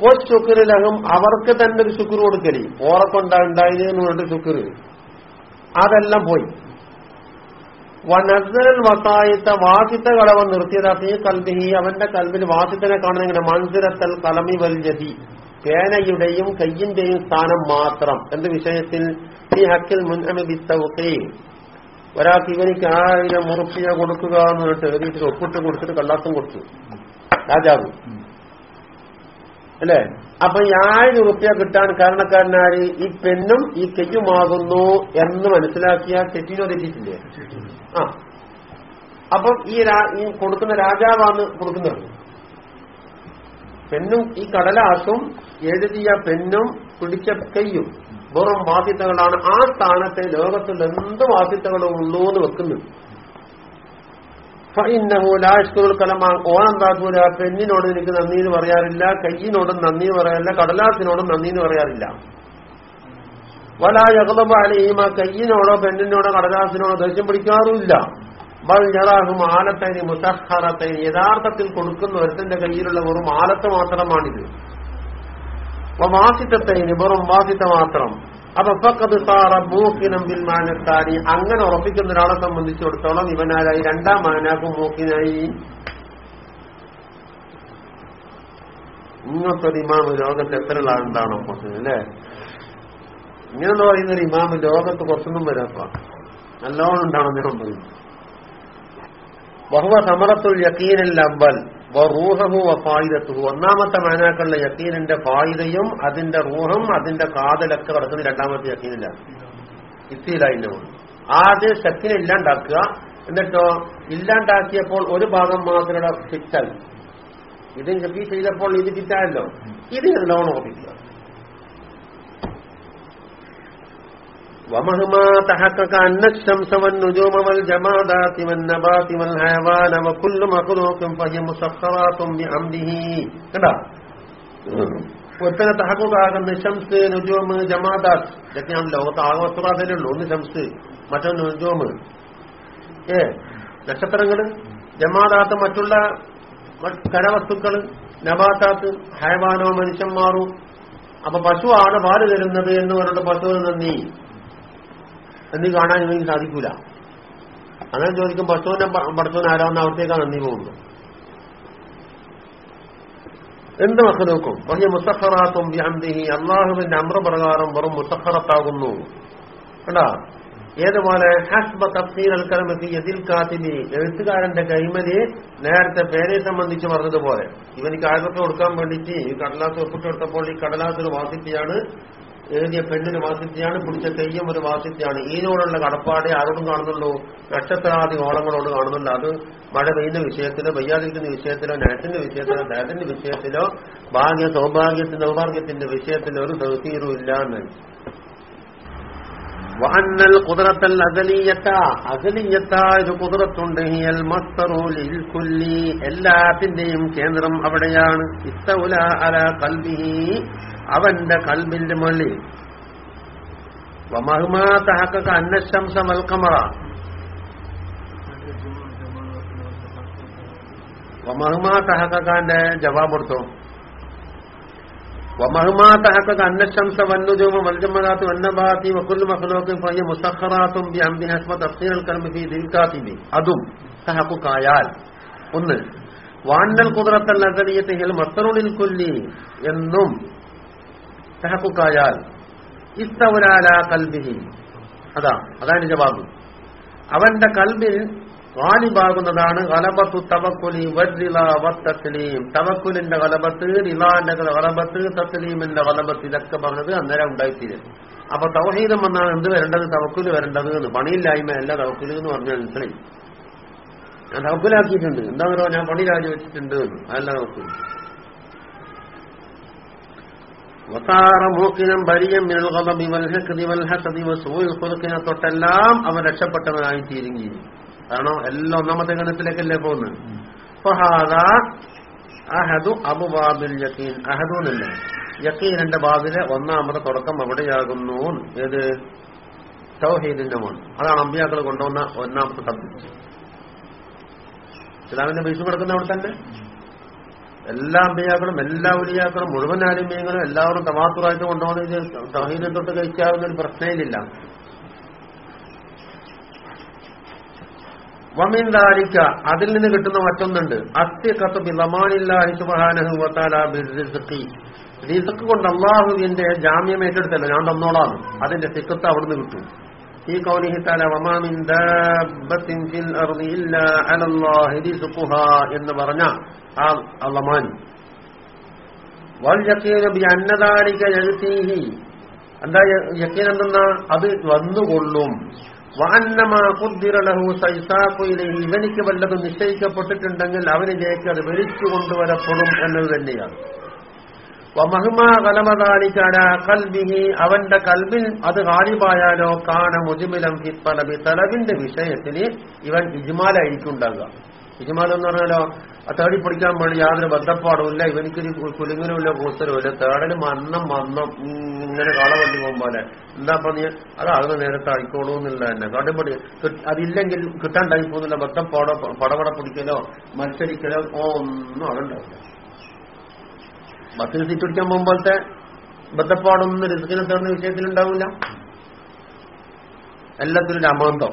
ഓ ശുക്രിലകം അവർക്ക് തന്നെ ഒരു ശുക്ർ കൊടുക്കലി. ഓറക്കൊണ്ടാണ്ടായിരുന്നു പറഞ്ഞിട്ട് ശുക്ർ അതെല്ലാം പോയി. വനസരൽ വസായിത്ത വാസിത്ത കളവ് നിർത്തിയതാക്കി കൽബിഹി അവന്റെ കൽബിൽ വാസിത്തനെ കാണുന്ന മൻസിരത്തൽ കലമി വൽജതി പേനയുടെയും കയ്യിന്റെയും സ്ഥാനം മാത്രം എന്ത് വിഷയത്തിൽ ഈ ഹക്കിൽ മുൻഅമിത്തൗക്കി ഒരാൾക്ക് ഇവനിക്ക് ആയിരം ഉറുപ്പിയ കൊടുക്കുക എന്ന് പറഞ്ഞിട്ട് എഴുതിയിട്ട് ഒപ്പിട്ട് കൊടുത്തിട്ട് കള്ളാസം കൊടുത്തു. രാജാവ്. അല്ലേ? അപ്പൊ ഈ ആയിരം ഉറുപ്പ്യ കിട്ടാൻ കാരണക്കാരനാര്? ഈ പെണ്ണും ഈ കെയ്യുമാകുന്നു എന്ന് മനസ്സിലാക്കിയ തെറ്റിനോ തെറ്റിട്ടില്ലേ ആ. അപ്പം ഈ കൊടുക്കുന്ന രാജാവാണ് കൊടുക്കുന്നത്. പെണ്ണും ഈ കടലാസും എഴുതിയ പെണ്ണും പിടിച്ച കയ്യും വെറും ബാധ്യതകളാണ് ആ സ്ഥാനത്തെ ലോകത്തിൽ എന്ത് ബാധ്യതകളും ഉള്ളൂ എന്ന് വെക്കുന്നു കലമാ. ഓണെന്താക്കൂല പെണ്ണിനോട് എനിക്ക് നന്ദി എന്ന് പറയാറില്ല കയ്യിനോടും നന്ദി പറയാറില്ല കടലാസിനോടും നന്ദി എന്ന് പറയാറില്ല. വലാ യകതബ ആ കയ്യിനോടോ പെണ്ണിനോടോ കടലാസിനോടോ ദേഷ്യം പിടിക്കാറുമില്ല. ബൽ ജറാഹും ആലത്തൈനി മുസഹറത്തൈനി. യഥാർത്ഥത്തിൽ കൊടുക്കുന്ന ഒരുത്തന്റെ കയ്യിലുള്ള വെറും ആലത്ത് മാത്രമാണിത്. വാസിത്തൈനി വെറും വാസിത്ത മാത്രം. അപ്പൊ ഫക്കത് അങ്ങനെ ഉറപ്പിക്കുന്ന ഒരാളെ സംബന്ധിച്ചിടത്തോളം ഇവനാരായി രണ്ടാം മാനാക്കും മൂക്കിനായി. ഇങ്ങനത്തെ ഇമാമ് ലോകത്ത് എത്ര ആളുണ്ടാണോ അല്ലേ? ഇങ്ങനെ പറയുന്ന ഒരു ഇമാമ് ലോകത്ത് കുറച്ചൊന്നും വരാപ്പ നല്ലോണം ഉണ്ടാണെന്ന് ഞാൻ ബഹുവ സമറത്തുൽ യക്കീനിൽ അബ്ബൽ റൂഹു ഫായിദത്തുഹു ഒന്നാമത്തെ മാനാക്കളുടെ യക്കീനിന്റെ ഫായിദയും അതിന്റെ റൂഹും അതിന്റെ കാതലൊക്കെ കിടക്കുന്ന രണ്ടാമത്തെ യക്കീനില്ല ഇത്തിയിലായില്ല ആദ്യം ശക്കിനെ ഇല്ലാണ്ടാക്കുക. എന്നിട്ടോ ഇല്ലാണ്ടാക്കിയപ്പോൾ ഒരു ഭാഗം മാത്രം ഫിക്സൽ ഇത് ചെയ്തപ്പോൾ ഇത് കിട്ടാമല്ലോ ഇത് ലോൺ ഉറപ്പിക്കുക ومهما تحقق أن الشمس والنجوم والجمادات والنبات والحيوان وكل مخلوق فهي مسخرات بأمره കണ്ടോ ഒരുത്തനെ തഹക്കുകാകുന്ന ഷംസ് നുജോമ് ജമാദാത്ത് ഇതൊക്കെയാണ് ലോകത്ത് ആകെ വസ്തുവാദല്ലേ ഉള്ളൂ ഒന്ന് ഷംസ് മറ്റൊന്ന് നുജോമ് ഏ നക്ഷത്രങ്ങള് ജമാദാത്ത് മറ്റുള്ള മറ്റ് കരവസ്തുക്കള് നബാത്താത്ത് ഹയവാനോ മനുഷ്യന്മാരും അപ്പൊ പശുവാണ് പാല് തരുന്നത് എന്ന് പറഞ്ഞിട്ട് പശുവിന് നന്ദി എന്ന് കാണാൻ ഇവർക്ക് സാധിക്കൂല. അങ്ങനെ ചോദിക്കും പശുവിനെ പഠിച്ചവൻ ആരാന്ന് അവിടത്തേക്കാണ് നന്ദി പോകുന്നത് എന്ത് മക്കളൂക്കും പറഞ്ഞ മുസഖറാത്തും ബിഹംദിഹി. അള്ളാഹുവിന്റെ അമ്രപ്രകാരം വെറും മുസഖറത്താകുന്നു കണ്ടാ? ഏതുപോലെ അൽ എഴുത്തുകാരന്റെ കൈമലി നേരത്തെ പേരെ സംബന്ധിച്ച് പറഞ്ഞതുപോലെ. ഇവനിക്ക് ആയിരത്തി കൊടുക്കാൻ വേണ്ടിയിട്ട് ഈ കടലാസ് ഒപ്പിട്ട് കൊടുത്തപ്പോൾ ഈ കടലാസ് ഒരു എഴുതിയ പെണ്ണിന് വാസിദ്ധ്യാണ് പിടിച്ച തെയ്യം ഒരു വാസിദ്ധ്യാണ് ഈനോടുള്ള കടപ്പാടെ ആരോടും കാണുന്നുള്ളൂ നക്ഷത്രാദി ഓളങ്ങളോട് കാണുന്നുണ്ട്. അത് മഴ പെയ്യുന്ന വിഷയത്തിലോ പെയ്യാതിരിക്കുന്ന വിഷയത്തിലോ നാട്ടിന്റെ വിഷയത്തിലോ ദയത്തിന്റെ വിഷയത്തിലോ ഭാഗ്യ സൗഭാഗ്യത്തിന്റെ സൗഭാഗ്യത്തിന്റെ വിഷയത്തിലോ ഒരു തൗസീറും ഇല്ല എന്ന് വഅന്നൽ ഖുദ്റത്തൽ അസലിയത്ത. അസലിയത്തായ ഒരു ഖുദ്റത്തുണ്ട്. ഹിയൽ മസ്തറു ലിൽ കുല്ലി. എല്ലാത്തിന്റെയും കേന്ദ്രം അവിടെയാണ്. ഇസ്തൗല അല ഖൽബിഹി അവന്റെ കൽബിന്റെ മുകളിൽ വമഹ്മാ തഹഖഖ അന്ന ശംസ വൽ ഖമറ. വമഹ്മാ തഹഖഖന്റെ ജവാബ് കൊടുത്തു? ومهما تحقق أن الشمس والنجوم والجمرات والنبات وكل مخلوق فهي مسخرات بأمرها اسم تفسير الكلم في ذي الكاتب അതും തഹക്കുക്കായാൽ ഒന്ന് വാണ്ടൽ കുതിരത്തൽ നഗരീയത്തിൽ മസ്തറുളിൽ കൊല്ലി എന്നും തഹക്കുക്കായാൽ ഇസ്തവരാല കൽബിഹി അതാ അതാണ് ജവാബ് അവന്റെ കൽബിൽ ഗാലിബാകുന്നതാണ് ഗലബത്തു തവക്കുലി വജ്രില വത്തസ്ലീം. തവക്കുലിന്റെ ഗലബത്ത് റിലാന്റെ ഗലബത്ത് തസ്ലീമിന്റെ ഗലബത്ത് ഇതൊക്കെ പറഞ്ഞത് അന്നേരം ഉണ്ടായിത്തീരും. അപ്പൊ തവഹീദം വന്നാണ് എന്ത് വരേണ്ടത്? തവക്കുൽ വരേണ്ടത് എന്ന് പണിയില്ലായ്മ അല്ല തവക്കുൽ എന്ന് പറഞ്ഞാൽ മനസ്സിലായി. ഞാൻ തവക്കുലാക്കിയിട്ടുണ്ട്. എന്താണല്ലോ ഞാൻ പണി രാജിവെച്ചിട്ടുണ്ട്. അതല്ല തവക്കുൽ. വസാറ മൂക്കിനം ബരിയം മിനൽ ഗളബി വൽ ഹഖദി വൽ ഹസദി വസൂൽ തൊട്ടെല്ലാം അവൻ രക്ഷപ്പെട്ടവനായി തീരുങ്ങി കാരണം എല്ലാം ഒന്നാമത്തെ ഗണത്തിലേക്കല്ലേ പോകുന്നത്? ഫഹാദ അഹദു അബുബാബിൽ യക്കീൻ. അഹദു എന്നല്ലേ? യക്കീനന്റെ ബാബിലെ ഒന്നാമത്തെ തുടക്കം എവിടെയാകുന്നു ഏത്? തൗഹീദിന്റെ മോൻ. അതാണ് അമ്പിയാക്കൾ കൊണ്ടുവന്ന ഒന്നാമത്തെ സബ്ജക്ട് ഇസ്ലാമിന്റെ ബീസ് കിടക്കുന്ന അവിടെ തന്നെ. എല്ലാ അമ്പിയാക്കളും എല്ലാ ഉലിയാക്കളും മുഴുവൻ ആലിമ്യങ്ങളും എല്ലാവരും തമാത്തുറായിട്ട് കൊണ്ടുപോകുന്ന തൗഹീദിനെ തൊട്ട് കഴിക്കാവുന്ന ഒരു പ്രശ്നയിലില്ല. വമീന്താരിക്ക അതിൽ നിന്ന് കിട്ടുന്ന മറ്റൊന്നുണ്ട്. അത്യക്കത്ത് ബിലമാനില്ലാഹി സുബ്ഹാനഹു വതആല ബിർസിഖി റിസ്ക് കൊണ്ട് അള്ളാഹുവിന്റെ ജാമ്യം ഏറ്റെടുത്തല്ലോ ഞാൻ തന്നോളാം. അതിന്റെ സിക്കത്ത് അവിടുന്ന് കിട്ടും. ഈ കൗലിഹി റിസ്ഖുഹാ എന്ന് പറഞ്ഞ ആ അള്ളമാൻ അന്നദാലിക യഅതീഹി എന്താ യക്കീൻ എന്തെന്നാ? അത് വന്നുകൊള്ളും. ഇവനിക്ക് വല്ലതും നിശ്ചയിക്കപ്പെട്ടിട്ടുണ്ടെങ്കിൽ അവനിലേക്ക് അത് വിളിച്ചു കൊണ്ടുവരപ്പെടും എന്നത് തന്നെയാണ്. അവന്റെ കൽബിൽ അത് കാലിബായാലോ കാന മുജിമിലം ഹിപ്പലബി തലബി. തലബിന്റെ വിഷയത്തിന് ഇവൻ ഇജ്മാലായിരിക്കും ഉണ്ടാകുക ഇജ്മാൽ എന്ന് പറഞ്ഞാലോ ആ തേടി പിടിക്കാൻ വേണ്ടി യാതൊരു ബന്ധപ്പാടുമില്ല ഇവനിക്കൊരു കുലുങ്ങലുമില്ല കൂസലുമില്ല തേടലും മന്നം മന്നം ഇങ്ങനെ കാളവണ്ടി വണ്ടി പോകുമ്പോലെ എന്താ പറഞ്ഞ അത് അതിന് നേരത്തെ ആയിക്കോളൂ എന്നുള്ള തന്നെ. കടുപടി അതില്ലെങ്കിൽ കിട്ടാൻ ടൈം പോകുന്നില്ല. ബന്ധപ്പാടോ പടപട പിടിക്കലോ മത്സരിക്കലോ ഓ ഒന്നും അതുണ്ടാവില്ല ബസ്സിൽ സീറ്റ് പിടിക്കാൻ പോകുമ്പോഴത്തെ ബന്ധപ്പാടൊന്നും റിസ്കിനെ തേടുന്ന വിഷയത്തിലുണ്ടാവില്ല. എല്ലാത്തിനും രമാന്തം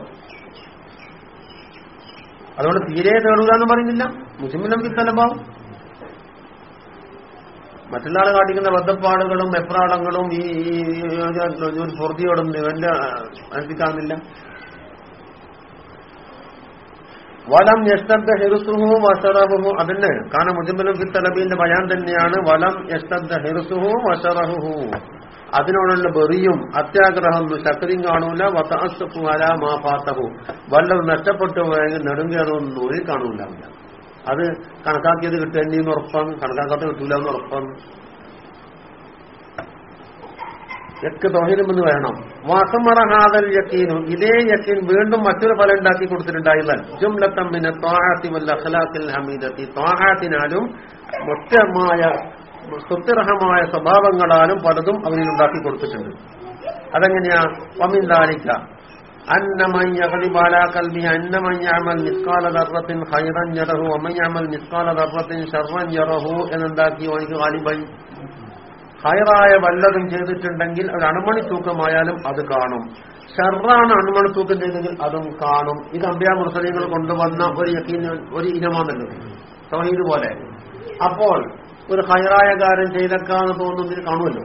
അതുകൊണ്ട് തീരെ തേടുക എന്ന് പറയുന്നില്ല. മുസ്ലിം നമ്പി സ്ഥലമാവും മറ്റുള്ള ആൾ കാട്ടിക്കുന്ന ബദ്ധപ്പാടുകളും എപ്രാളങ്ങളും ഈ ഒരു പൊറുതിയോടും എന്റെ അനുസരിക്കാവുന്നില്ല. വലം യശ്ദ ഹിറുസുഹു വഷറഹുഹു അതന്നെ കാരണം മുജമ്മലും ഫിത്തലബീന്റെ ബയാൻ തന്നെയാണ്. വലം യശ്ദ ഹിറുസുഹു വഷറഹുഹു അതിനോടുള്ള വെറിയും അത്യാഗ്രഹം ശക്തിയും കാണൂല. വതാസുഹു അല മാ പാത്തവും വല്ലതും നഷ്ടപ്പെട്ടു പോയെങ്കിൽ നെടുങ്കേറൊന്നും നൂറിൽ കാണൂല. അത് കണക്കാക്കിയത് കിട്ടേണ്ടിന്ന് ഉറപ്പാണ് കണക്കാക്കാത്ത കിട്ടില്ല എന്ന് ഉറപ്പാണ് യക്ക് തോഹിനുമെന്ന് വേണം. വാസമറഹാദൽ യക്കീനും. ഇതേ യക്കീൻ വീണ്ടും മറ്റൊരു ഫലം ഉണ്ടാക്കി കൊടുത്തിട്ടുണ്ടായില്ല. ജുംലത്തമ്മിന് ത്വാഹാത്തി വല്ല അഖലാത്തിൽ ഹമീദത്തി. ത്വാഹാത്തിനാലും മുറ്റമായ സുത്തിറഹമായ സ്വഭാവങ്ങളാലും പലതും അവനിൽ ഉണ്ടാക്കി കൊടുത്തിട്ടുണ്ട്. അതെങ്ങനെയാ? വമൻ യറഹു എന്നുണ്ടാക്കി ഓനിക്ക് ഖാലിബായി. ഹൈറായ വല്ലതും ചെയ്തിട്ടുണ്ടെങ്കിൽ ഒരു അണുമണി തൂക്കമായാലും അത് കാണും. ഷർറാണ് അണുമണി തൂക്കം ചെയ്തെങ്കിൽ അതും കാണും. ഇത് അമ്പ്യാ മുസ്ലിങ്ങൾ കൊണ്ടുവന്ന ഒരു ഒരു ഇനമാണല്ലോ. തൗഹീദ് പോലെ. അപ്പോൾ ഒരു ഹൈറായ കാര്യം ചെയ്തേക്കാന്ന് തോന്നുന്നതിന് കാണുമല്ലോ.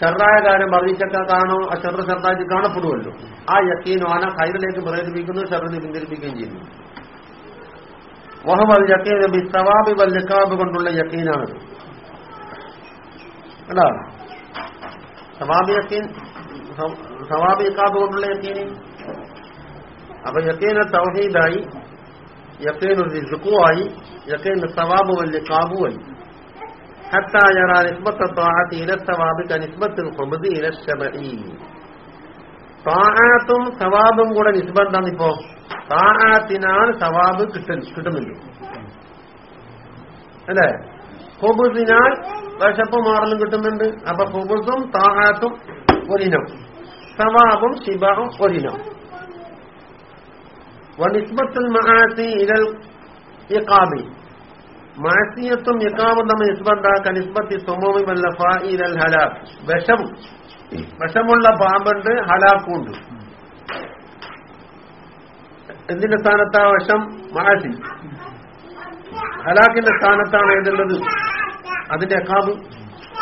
ചെറായ കാര്യം വർദ്ധിച്ചൊക്കെ കാണോ ആ ചെറു ചെറുതായിട്ട് കാണപ്പെടുമല്ലോ. ആ യക്കീനോന ഹൈറിലേക്ക് പ്രേരിപ്പിക്കുന്നു ചെറുതി പിന്തിരിപ്പിക്കുകയും ചെയ്യുന്നു. വഹമൽ യക്കീൻ ബി സവാബി വൽ നിക്കാബ് കൊണ്ടുള്ള യക്കീനാണ്. കേട്ടോ സവാബി യക്കീൻ സവാബി നിക്കാബ് കൊണ്ടുള്ള യക്കീന്. അപ്പൊ യക്കീന തൗഹീദായി യക്കീനു റിസുക്കുമായി യക്കീൻ സവാബ് വൽ നിക്കാബുമായി حتى يرى نسبة الطاعة إلى الثواب كنسبة الخبز إلى الشبع താആത്തും സവാബും കൂടെ നിസ്ബ എന്താണിപ്പോ താആത്തിനാൽ സവാബ് കിട്ട കിട്ടുന്നുണ്ട് അല്ലേ ഹുബുസിനാൽ വിശപ്പ് മാറലും കിട്ടുന്നുണ്ട് അപ്പൊ ഹുബുസും താആത്തും ഒരിനം സവാബും ശിബാവും ഒരിനം വനിസ്ബത്തുൽ മഹാസി ഇലൽ ഇഖാബി. മാസിയത്തും ഇക്കാമും തമ്മിൽ നിസ്ബന്ധാക്കാൻ നിസ്ബത്തി സുമോമി വല്ല ഇലൽ ഹലാഖ് വിഷം വിഷമുള്ള പാമ്പുണ്ട് ഹലാക്കുണ്ട് എന്തിന്റെ സ്ഥാനത്താ വിഷം? മാസി ഹലാക്കിന്റെ സ്ഥാനത്താണ് ഏതുള്ളത്? അതിന്റെ അക്കാബ്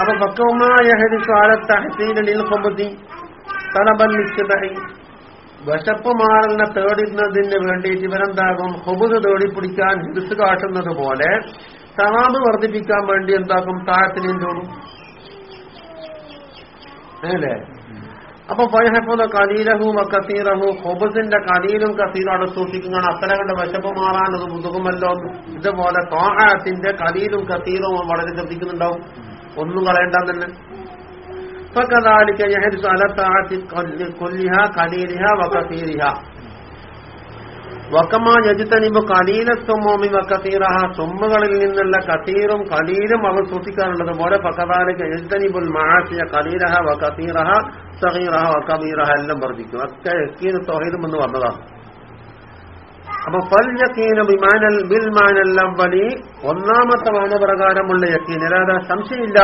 അപ്പൊ പക്കവുമായ ഹരിസ്വാലത്തഹസീലിൽ കൊമ്പത്തി തലബൽ നിശ്ചിതഹി വിശപ്പ് മാറലിനെ തേടുന്നതിന് വേണ്ടിയിട്ട് ഇവരെന്താകും? ഹുബുദ് തേടിപ്പിടിക്കാൻ ഹിസ് കാട്ടുന്നത് പോലെ സവാബ് വർദ്ധിപ്പിക്കാൻ വേണ്ടി എന്താക്കും താഴത്തിനും തോന്നും അല്ലേ? അപ്പൊ പയഹപ്പുല കലീലഹു കസീറഹും ഹൊബസിന്റെ കലീലും കസീറും അവിടെ സൂക്ഷിക്കുന്നതാണ് അത്ര വിശപ്പ് മാറാനത് മുതുകുമല്ലോ. ഇതുപോലെ തോഹാത്തിന്റെ കലീലും കസീറും വളരെ ശ്രദ്ധിക്കുന്നുണ്ടാവും. ഒന്നും കളയണ്ട فكذلك يحرص على الطاعة كلها قليلها وكثيرها വക്കമാ യജിത്തനിബ് കലീല സുമോമി വക്കത്തീറഹ സുമ്മകളിൽ നിന്നുള്ള കത്തീറും കലീലും അവർ സൂക്ഷിക്കാറുള്ളത് പോലെ പക്കതാലിക്ക് യജിത്തനിബുൽ മാസിയ കലീലഹ വക്കത്തീറഹ സഹീറഹ വക്കബീറഹ എല്ലാം വർദ്ധിക്കും ഒക്കെ യക്കീന് തൊഹീദും എന്ന് വന്നതാണ് അപ്പൊ ഫൽ യക്കീന് ബിമാനൽ ബിൽ മാനൽ അവലി ഒന്നാമത്തെ മാനപ്രകാരമുള്ള യക്കീൻ അല്ലാതെ സംശയമില്ല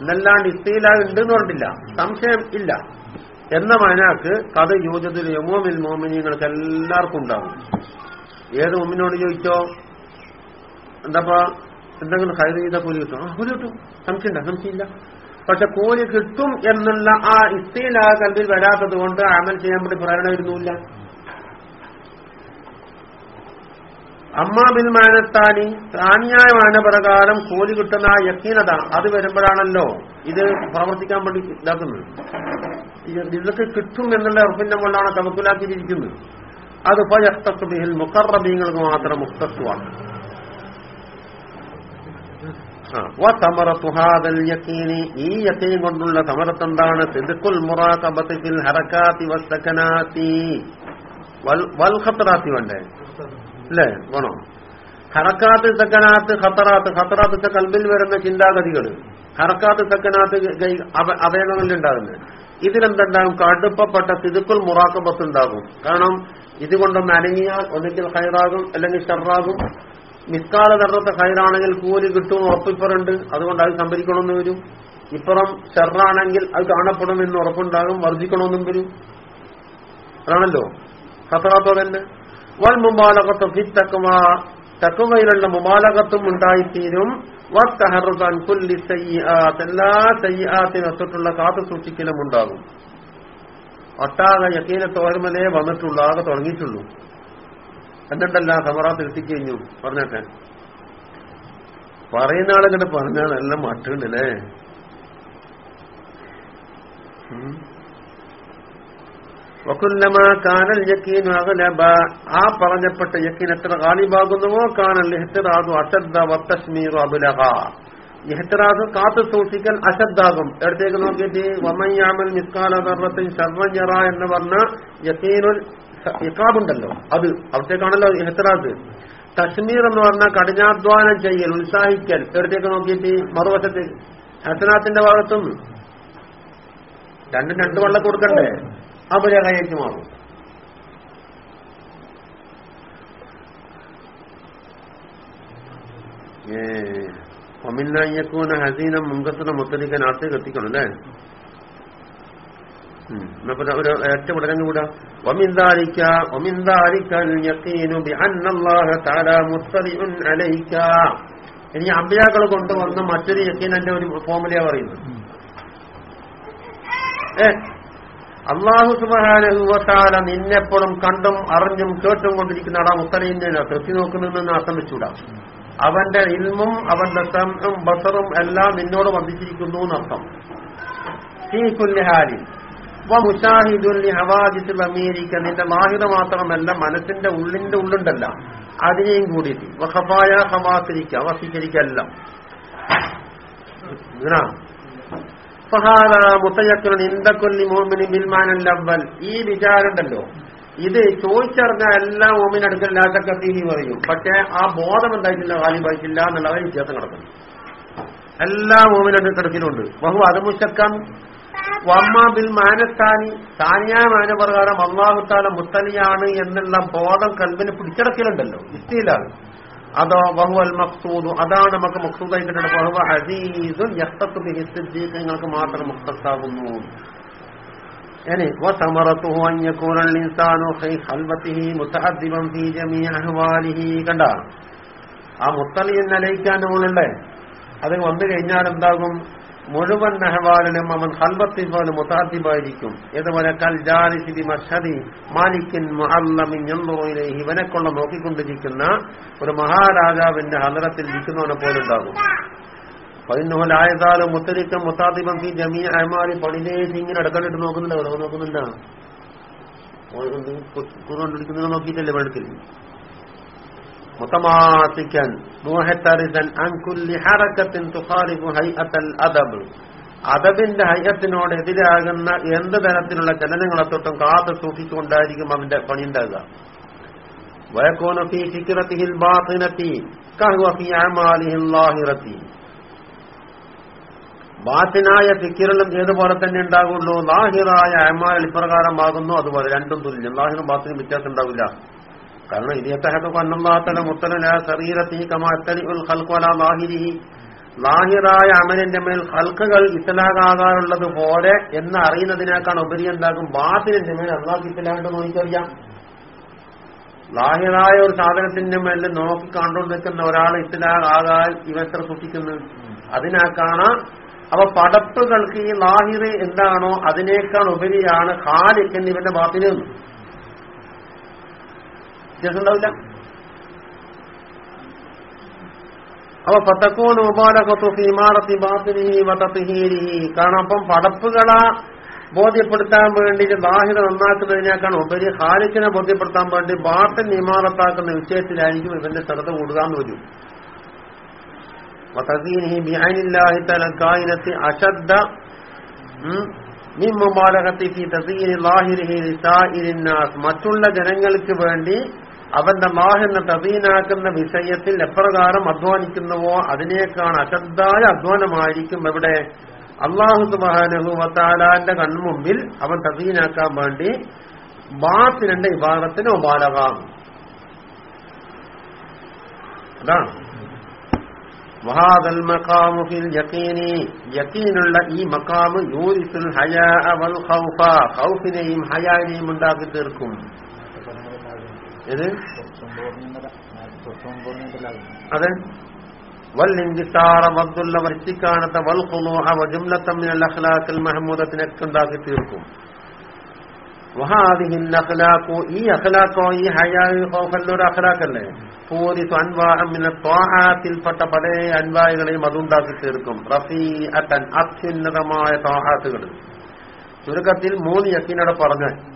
എന്നല്ലാണ്ട് ഇസ്തീല ഉണ്ട് എന്ന് പറഞ്ഞിട്ടില്ല. സംശയം ഇല്ല. എന്ന മനാക്ക് കഥ യോജത്തിൽ യമോമിൽ മോമിനിങ്ങൾക്ക് എല്ലാവർക്കും ഉണ്ടാവും ഏത് മുമ്മിനോട് ചോദിച്ചോ? എന്താപ്പാ? എന്തെങ്കിലും ഹൈദ ചെയ്ത കൂലി കിട്ടും ആ കൂലി കിട്ടും. സംശയമുണ്ട സംശയമില്ല. പക്ഷെ കൂലി കിട്ടും എന്നുള്ള ആ ഇസ്തീല കല്ലിൽ വരാത്തത് കൊണ്ട് അമൽ ചെയ്യാൻ വേണ്ടി പ്രേരണ വരുന്നില്ല അമ്മാബിൽ മാനത്താനി താനിയായ മാനപ്രകാരം കൂലി കിട്ടുന്ന ആ യക്കീനത അത് വരുമ്പോഴാണല്ലോ ഇത് പ്രവർത്തിക്കാൻ വേണ്ടി ഇതാക്കുന്നത്. ഇതൊക്കെ കിട്ടും എന്നുള്ള ഉറപ്പിന്റെ കൊണ്ടാണ് തവക്കുലാക്കിയിരിക്കുന്നത്. അത് ബിഹിൽ മുക്കറബീങ്ങൾക്ക് മാത്രം മുക്തത്വമാണ്. ഈ യക്കീൻ കൊണ്ടുള്ള സമരത്ത് എന്താണ് സിദ്ക്കുൽ മുറാഖബത്തിൽ ഹറക്കാത്തി വസ്തക്കനാത്തി വൽ ഖത്തറാത്തി വേണ്ടേ? അല്ലേ? വേണോ? ഹറക്കാത്ത് സക്കനാത്ത് ഖത്തറാത്ത്. ഖത്തറാത്ത് കൽബിൽ വരുന്ന ചിന്താഗതികൾ. ഹറക്കാത്ത് സക്കനാത്ത് അവയവങ്ങളിൽ ഉണ്ടാകുന്നത്. ഇതിലെന്തുണ്ടാകും കടുപ്പപ്പെട്ട സിതുക്കുൽ മുറാക്കബത്ത് ഉണ്ടാകും. കാരണം ഇതുകൊണ്ടൊന്ന് അനങ്ങിയാൽ ഒന്നിക്കൽ ഹൈറാകും അല്ലെങ്കിൽ ഷർറാകും. മിസ്കാല തരത്തെ ഹൈറാണെങ്കിൽ കൂലി കിട്ടും ഉറപ്പിപ്പറുണ്ട് അതുകൊണ്ട് അത് സംഭരിക്കണമെന്ന് വരും. ഇപ്പുറം ഷെറാണെങ്കിൽ അത് കാണപ്പെടുമെന്ന് ഉറപ്പുണ്ടാകും വർദ്ധിക്കണമെന്നും വരും. അതാണല്ലോ? ഖത്തറാത്തോ തന്നെ വൽ മുബാലകത്ത് ഫി തക്വ. തക്വയിലുള്ള മുബാലകത്തും ഉണ്ടായിത്തീരും. വത്തഹറുഖാൻ കുല്ലി സയ്യാത്ത് എല്ലാ സയ്യാത്തിനൊത്തിട്ടുള്ള കാത്തു സൂക്ഷിക്കലും ഉണ്ടാകും. ഒട്ടാകെ യക്കീന തോരുമലേ വന്നിട്ടുള്ളൂ ആകെ തുടങ്ങിയിട്ടുള്ളൂ. എന്നിട്ടല്ല സമറാത്ത് എത്തിക്കഴിഞ്ഞു പറഞ്ഞേട്ടെ. പറയുന്ന ആളെങ്ങനെ പറഞ്ഞാൽ നല്ല മട്ടുണ്ടല്ലേ വക്കുല്ലമ കാനൽ യക്കീനു അഗലബ. ആ പറഞ്ഞപ്പെട്ട യക്കീൻ എത്ര ഗാലിബാകുന്നുവോ കാനൽ ഇഹ്തിറാദു അശദ്ദ വത്തശ്മീറു അബുലഹ ഇഹ്തിറാദ് കാത്തു സൂക്ഷിക്കൽ അശദ്ദാകും. എടുത്തേക്ക് നോക്കിയിട്ട് വമയ്യാമൽ മിസ്കാല ദർറത്തിൻ ശർവഞ്ഞറ എന്ന് പറഞ്ഞ യക്കീനുൽ ഇക്കാബുണ്ടല്ലോ അത് അവിടത്തേക്കാണല്ലോ ഇഹ്തിറാദ്. തസ്മീർ എന്ന് പറഞ്ഞാൽ കഠിനാധ്വാനം ചെയ്യൽ ഉത്സാഹിക്കൽ. എടുത്തേക്ക് നോക്കിയിട്ട് മറുവശത്ത് ഹസനാത്തിന്റെ ഭാഗത്തും രണ്ടും രണ്ടു വെള്ളം കൊടുക്കണ്ടേ? അപരകയറ്റ് മാറും. ഒമിന്നയ്യക്കൂന ഹസീന മുങ്കത്തുന്ന മുത്തലിക്കൻ ആർത്തേക്ക് എത്തിക്കണം അല്ലേ? ഒരു ഏറ്റ കൂടാ ഒമിന്താരിക്ക ഒമിന്താരിക്കൽ യക്കീനു തആല അലൈക ഇനി അമ്പിയാക്കൾ കൊണ്ടുവന്ന മറ്റൊരു യക്കീനന്റെ ഒരു ഫോമിലിയാ പറയുന്നത് ഏ അള്ളാഹു സുബാനുഭവത്താല നിന്നെപ്പോഴും കണ്ടും അറിഞ്ഞും കേട്ടും കൊണ്ടിരിക്കുന്നടാ മുത്തലീന്റെ തൃപ്തി നോക്കുന്നതെന്ന് അർത്ഥം വെച്ചൂടാ അവന്റെ ഇൽമും അവന്റെ സമം ബസറും എല്ലാം നിന്നോട് വന്നിച്ചിരിക്കുന്നു എന്നർത്ഥം. കുല്യഹാലിൽ മുഷാഹിദുല്ലി ഹവാജിത്തുൽ അമേരിക്ക. നിന്റെ മാഹിത മാത്രമല്ല മനസ്സിന്റെ ഉള്ളിന്റെ ഉള്ളുണ്ടല്ല. അതിനെയും കൂടിയിട്ട്. വഹബായ വസീകരിക്കല്ല ഇങ്ങനെ ഈ വിചാരമുണ്ടല്ലോ. ഇത് ചോദിച്ചറിഞ്ഞ എല്ലാ മോമിന് അടുക്കൽ ലാത്തക്കത്തീനി പറയും. പക്ഷെ ആ ബോധം എന്തായിട്ടില്ല വാലിബായിട്ടില്ല എന്നുള്ള വ്യത്യാസം കിടക്കുന്നു എല്ലാ മോമിനും കിടക്കിലുണ്ട് ബഹു അത് മുശക്കം. വമ്മ ബിൽ മാനസ്ഥാനി താനിയായ മാനപ്രകാരം അമ്മാവുത്താലം മുത്തലിയാണ് എന്നുള്ള ബോധം കൽബിന് പിടിച്ചടക്കലുണ്ടല്ലോ. ഇസ്തിയിലാണ് അതോ ബഹുവൽ മക്സൂദു അതാണ് നമുക്ക് മക്സൂദായി കിട്ടുന്നത് ബഹുവ അസീസുൻ യസ്തത്തു ബിഹി സിദ്ദീഖങ്ങൾക്ക് മാത്രം മുക്തസാകുന്നു يعني وثمرته أن يكون الإنسان في خلوته متأدبا في جميع أحواله കണ്ട ആ മുത്തലി എന്നലയിക്കാൻ നമ്മളുണ്ട് അത് വന്നു കഴിഞ്ഞാൽ എന്താകും മുഴുവൻ നെഹവാലിനും അവൻ ഹൽബത്തിൽ പോലെ മുത്താദ്ദിബായിരിക്കും ഇതുപോലെ കൽ ജാലിസി മഷദി മാലിക്കിൻ മുഅല്ലമിൻ യൻദുറു ഇവനെ കൊള്ള നോക്കിക്കൊണ്ടിരിക്കുന്ന ഒരു മഹാരാജാവിന്റെ ഹലറത്തിൽ ഇരിക്കുന്നവനെ പോലുണ്ടാകും. പതിനോലായതാലും മുത്തരിക്കം മുത്താദിബം ഈ ജമീ അഹമാലി പണിതേച്ച് ഇങ്ങനെ അടുക്കളിട്ട് നോക്കുന്നില്ല ഓരോ നോക്കുന്നില്ല കുറുകൊണ്ടിരിക്കുന്നത് നോക്കിയിട്ടല്ലേ വെളുക്കിൽ മുത്തമാത്തിക്കാൻ മൂഹത്തറിതൻ അൻകുല്ലി ഹറക്കത്തിൻ തുഖാലിഫു ഹൈഅത്തൽ അദബ്. അദബിന്റെ ഹൈഅത്തിനോട് എതിരാകുന്ന എന്ത് തരത്തിലുള്ള ചലനങ്ങളെ തൊട്ടും കാത്തു സൂക്ഷിച്ചുകൊണ്ടായിരിക്കും അവന്റെ പണിയുണ്ടാകുക. വയക്കോന ഫീ ഫിക്റത്തിഹിൽ ബാത്തിനായ ഫിക്കിറിലും ഏതുപോലെ തന്നെ ഉണ്ടാകുള്ളൂ ലാഹിറായ അമാൽ ഇപ്രകാരമാകുന്നു അതുപോലെ രണ്ടും തുല്യം. ലാഹിറും ബാത്തിനും വ്യത്യാസം ഉണ്ടാവില്ല. കാരണം ഇതിയത്തഹദു അന്നല്ലാത്തല മുത്തല ശരീരത്തി കമാത്തലി ഉൽ ഖൽഖല ലാഹിരിഹി. ലാഹിറായ അമലിന്റെ മേൽ ഹൽക്കുകൾ ഇത്തലാകാകാറുള്ളത് പോലെ എന്ന് അറിയുന്നതിനേക്കാൾ ഉപരി എന്താകും? ബാത്തിലിന്റെ മേൽ അള്ളാഹ് ഇത്തലാണ്ട് നോക്കിക്കറിയാം ലാഹിറായ ഒരു സാധനത്തിന്റെ മേൽ നോക്കി കണ്ടുകൊണ്ട് നിൽക്കുന്ന ഒരാൾ ഇത്തലാകാൻ ഇവത്ര സൂക്ഷിക്കുന്നു. അതിനാക്കാണ് അപ്പൊ പടപ്പുകൾക്ക് ഈ ലാഹിറ് എന്താണോ അതിനേക്കാൾ ഉപരിയാണ് ഹാലിക്കുന്ന എന്നിവന്റെ ബാത്തിനും. വ്യത്യാസം ഉണ്ടാവില്ല അപ്പൊ ഫത്തക്കൂൻ കാരണം അപ്പം പടപ്പുകള ബോധ്യപ്പെടുത്താൻ വേണ്ടി ദാഹിത നന്നാക്കുന്നതിനേക്കാൾ ഉപരി ഹാലിക്കിനെ ബോധ്യപ്പെടുത്താൻ വേണ്ടി ബാട്ടൻ ഇമാറത്താക്കുന്ന വിഷയത്തിലായിരിക്കും ഇവന്റെ ശ്രദ്ധ കൂടുകാന്ന് വരും. മറ്റുള്ള ജനങ്ങൾക്ക് വേണ്ടി അവന്റെ ലാഹിനെ തദീനാക്കുന്ന വിഷയത്തിൽ എപ്രകാരം അധ്വാനിക്കുന്നുവോ അതിനേക്കാൾ അശദ്ധായ അധ്വാനമായിരിക്കും എവിടെ? അള്ളാഹു സുബാനഹുവത്താലാന്റെ കൺമുമ്പിൽ അവൻ തദീനാക്കാൻ വേണ്ടി ബാത്തിനന്റെ വിഭാഗത്തിന് ഉപാലകാം. അതാണ്. വഹാദൽ മഖാമു ഫിൽ യഖീനി. ഈ മഖാമ് യൂരിസുൽ ഹയാ ഖൗഫ. ഹയാനെയും ഉണ്ടാക്കി തീർക്കും. ഇത് അതെ? വല്ലിൻകിസാറ വദ്ദുല്ല വർഷിക്കാനത്ത വൽ ഖുലൂഹ വജുംലത്തം മിനൽ അഖ്ലാഖിൽ മഹമൂദത്തിനൊക്കെ ഉണ്ടാക്കി തീർക്കും. വഹാദിഹിൻ അഖ്ലാഖു ഈ അഖ്ലാഖോ ഈ ഹയായു ഖൗഫല്ലൊരു അഖ്ലാഖല്ലേ? പൂരിസു അൻവാഹം ത്വാഹാത്തിൽപ്പെട്ട പല അൻവായകളെയും അതുണ്ടാക്കി തീർക്കും. റഫീ അത്തൻ അത്യുന്നതമായ ത്വാഹാത്തുകൾ. ചുരുക്കത്തിൽ മൂന്ന് യക്കിനോട് പറഞ്ഞ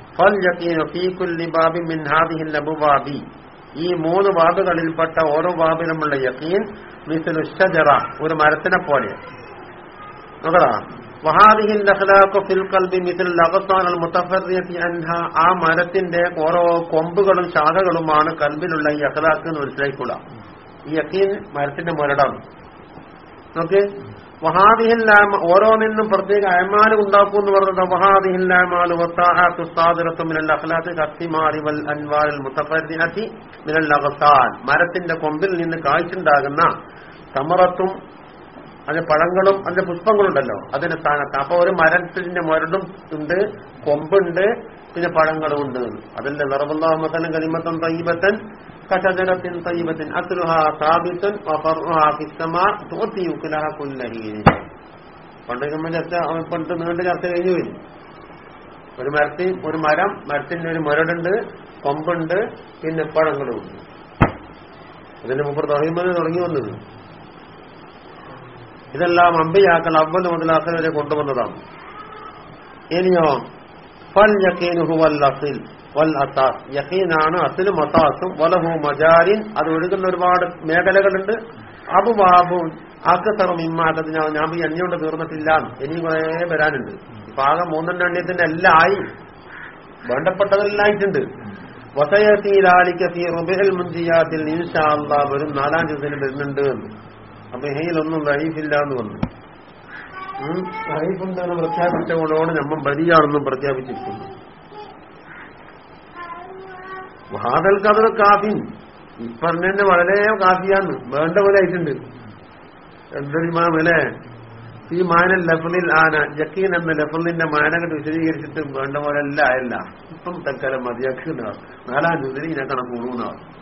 ഈ മൂന്ന് വാബുകളിൽപ്പെട്ട ഓരോ വാബിലുമുള്ള യക്കീൻ മിസ്ലു ഷജറ ഒരു മരത്തിനെ പോലെ. നോക്കടാ. ഫിൽ ഖൽബി ആ മരത്തിന്റെ ഓരോ കൊമ്പുകളും ശാഖകളുമാണ് കൽബിലുള്ള ഈ അഖ്ലാഖ് എന്ന് മനസ്സിലാക്കുക ഈ യക്കീൻ മരത്തിന്റെ മുരടാണ്. നോക്ക്. വഹാദിഹില്ലാമ ഓരോന്നിനും പ്രത്യേക അയമാൽ ഉണ്ടാക്കൂ എന്ന് പറഞ്ഞത് വഹാദിഹില്ലാമാൽ വൽ മിനൽ മരത്തിന്റെ കൊമ്പിൽ നിന്ന് കാഴ്ചയുണ്ടാകുന്ന സമറത്തും അതിന്റെ പഴങ്ങളും അതിന്റെ പുഷ്പങ്ങളുണ്ടല്ലോ. അതിന്റെ സ്ഥാനത്ത്. അപ്പൊ ഒരു മരത്തിന്റെ മുരടും ഉണ്ട് കൊമ്പുണ്ട് പിന്നെ പഴങ്ങളും ഉണ്ട്. അതിന്റെ നിറവുള്ള നിറബുല്ലാമത്തനും കരിമത്തൻ തയ്യബത്തൻ കഷജരത്തിൻ തയ്യബത്തിൻ അസുലുഹ സാബിത്തൻ പണ്ട് നമ്മൾ ചർച്ച പണ്ട് നീണ്ട ചർച്ച കഴിഞ്ഞു വരും ഒരു മരത്തിൽ ഒരു മരം മരത്തിന്റെ ഒരു മുരടുണ്ട് കൊമ്പുണ്ട് പിന്നെ പഴങ്ങളും ഉണ്ട്. അതിന്റെ മുമ്പ് തഹീമന് തുടങ്ങി വന്നത്. ഇതെല്ലാം അമ്പയാക്കൾ അവൽ മുതൽ അസൽ വരെ കൊണ്ടുവന്നതാണ്. ഇനിയോ ഫൽ യക്കീനുഹു വൽ അസിൽ. വൽ അത്താസ് യക്കീനാണ് അസിലും അത്താസും വലഹു മജാരിൻ. അത് ഒഴുകുന്ന ഒരുപാട് മേഖലകളുണ്ട്. അബുബാബുൻ ആക്കസറും ഇമ്മാക്കത്തിന് ഞാൻ ഈ അന്യോണ്ട് തീർന്നിട്ടില്ല. ഇനിയും കുറെ വരാനുണ്ട്. ഇപ്പൊ ആകെ മൂന്നെണ്ണ എണ്ണയത്തിന്റെ എല്ലാം ആയി. വേണ്ടപ്പെട്ടതെല്ലാം ആയിട്ടുണ്ട് വസയത്തീലാലിക്ക ഫീ റുബിഹൽ മുൻജിയാത്തിൽ ഇൻഷാ അല്ലാഹ് വരും നാലാം ദിവസത്തിന് വരുന്നുണ്ട്. അപ്പൊ ഹെയിലൊന്നും റൈഫില്ല എന്ന് വന്നു ലൈഫുണ്ടെന്ന് പ്രഖ്യാപിച്ചതോടെ നമ്മൾ ബലിയാണെന്നും പ്രഖ്യാപിച്ചിരിക്കുന്നു. വാദൽ കഥ കാഫി. ഇപ്പറഞ്ഞ വളരെ കാഫിയാണ്. വേണ്ട പോലെ ആയിട്ടുണ്ട്. എന്തൊരു അല്ലേ? ഈ മാന ലഫലിൽ ആന ജക്കീൻ എന്ന ലഫലിന്റെ മാനകൾ വിശദീകരിച്ചിട്ട് വേണ്ട പോലെ അല്ല അല്ല ഇപ്പം തൽക്കാലം മതിയാക്കുന്നതാണ് നാലാം ദിവസം ഇതിനെ കണക്ക് കൂടുന്നതാണ്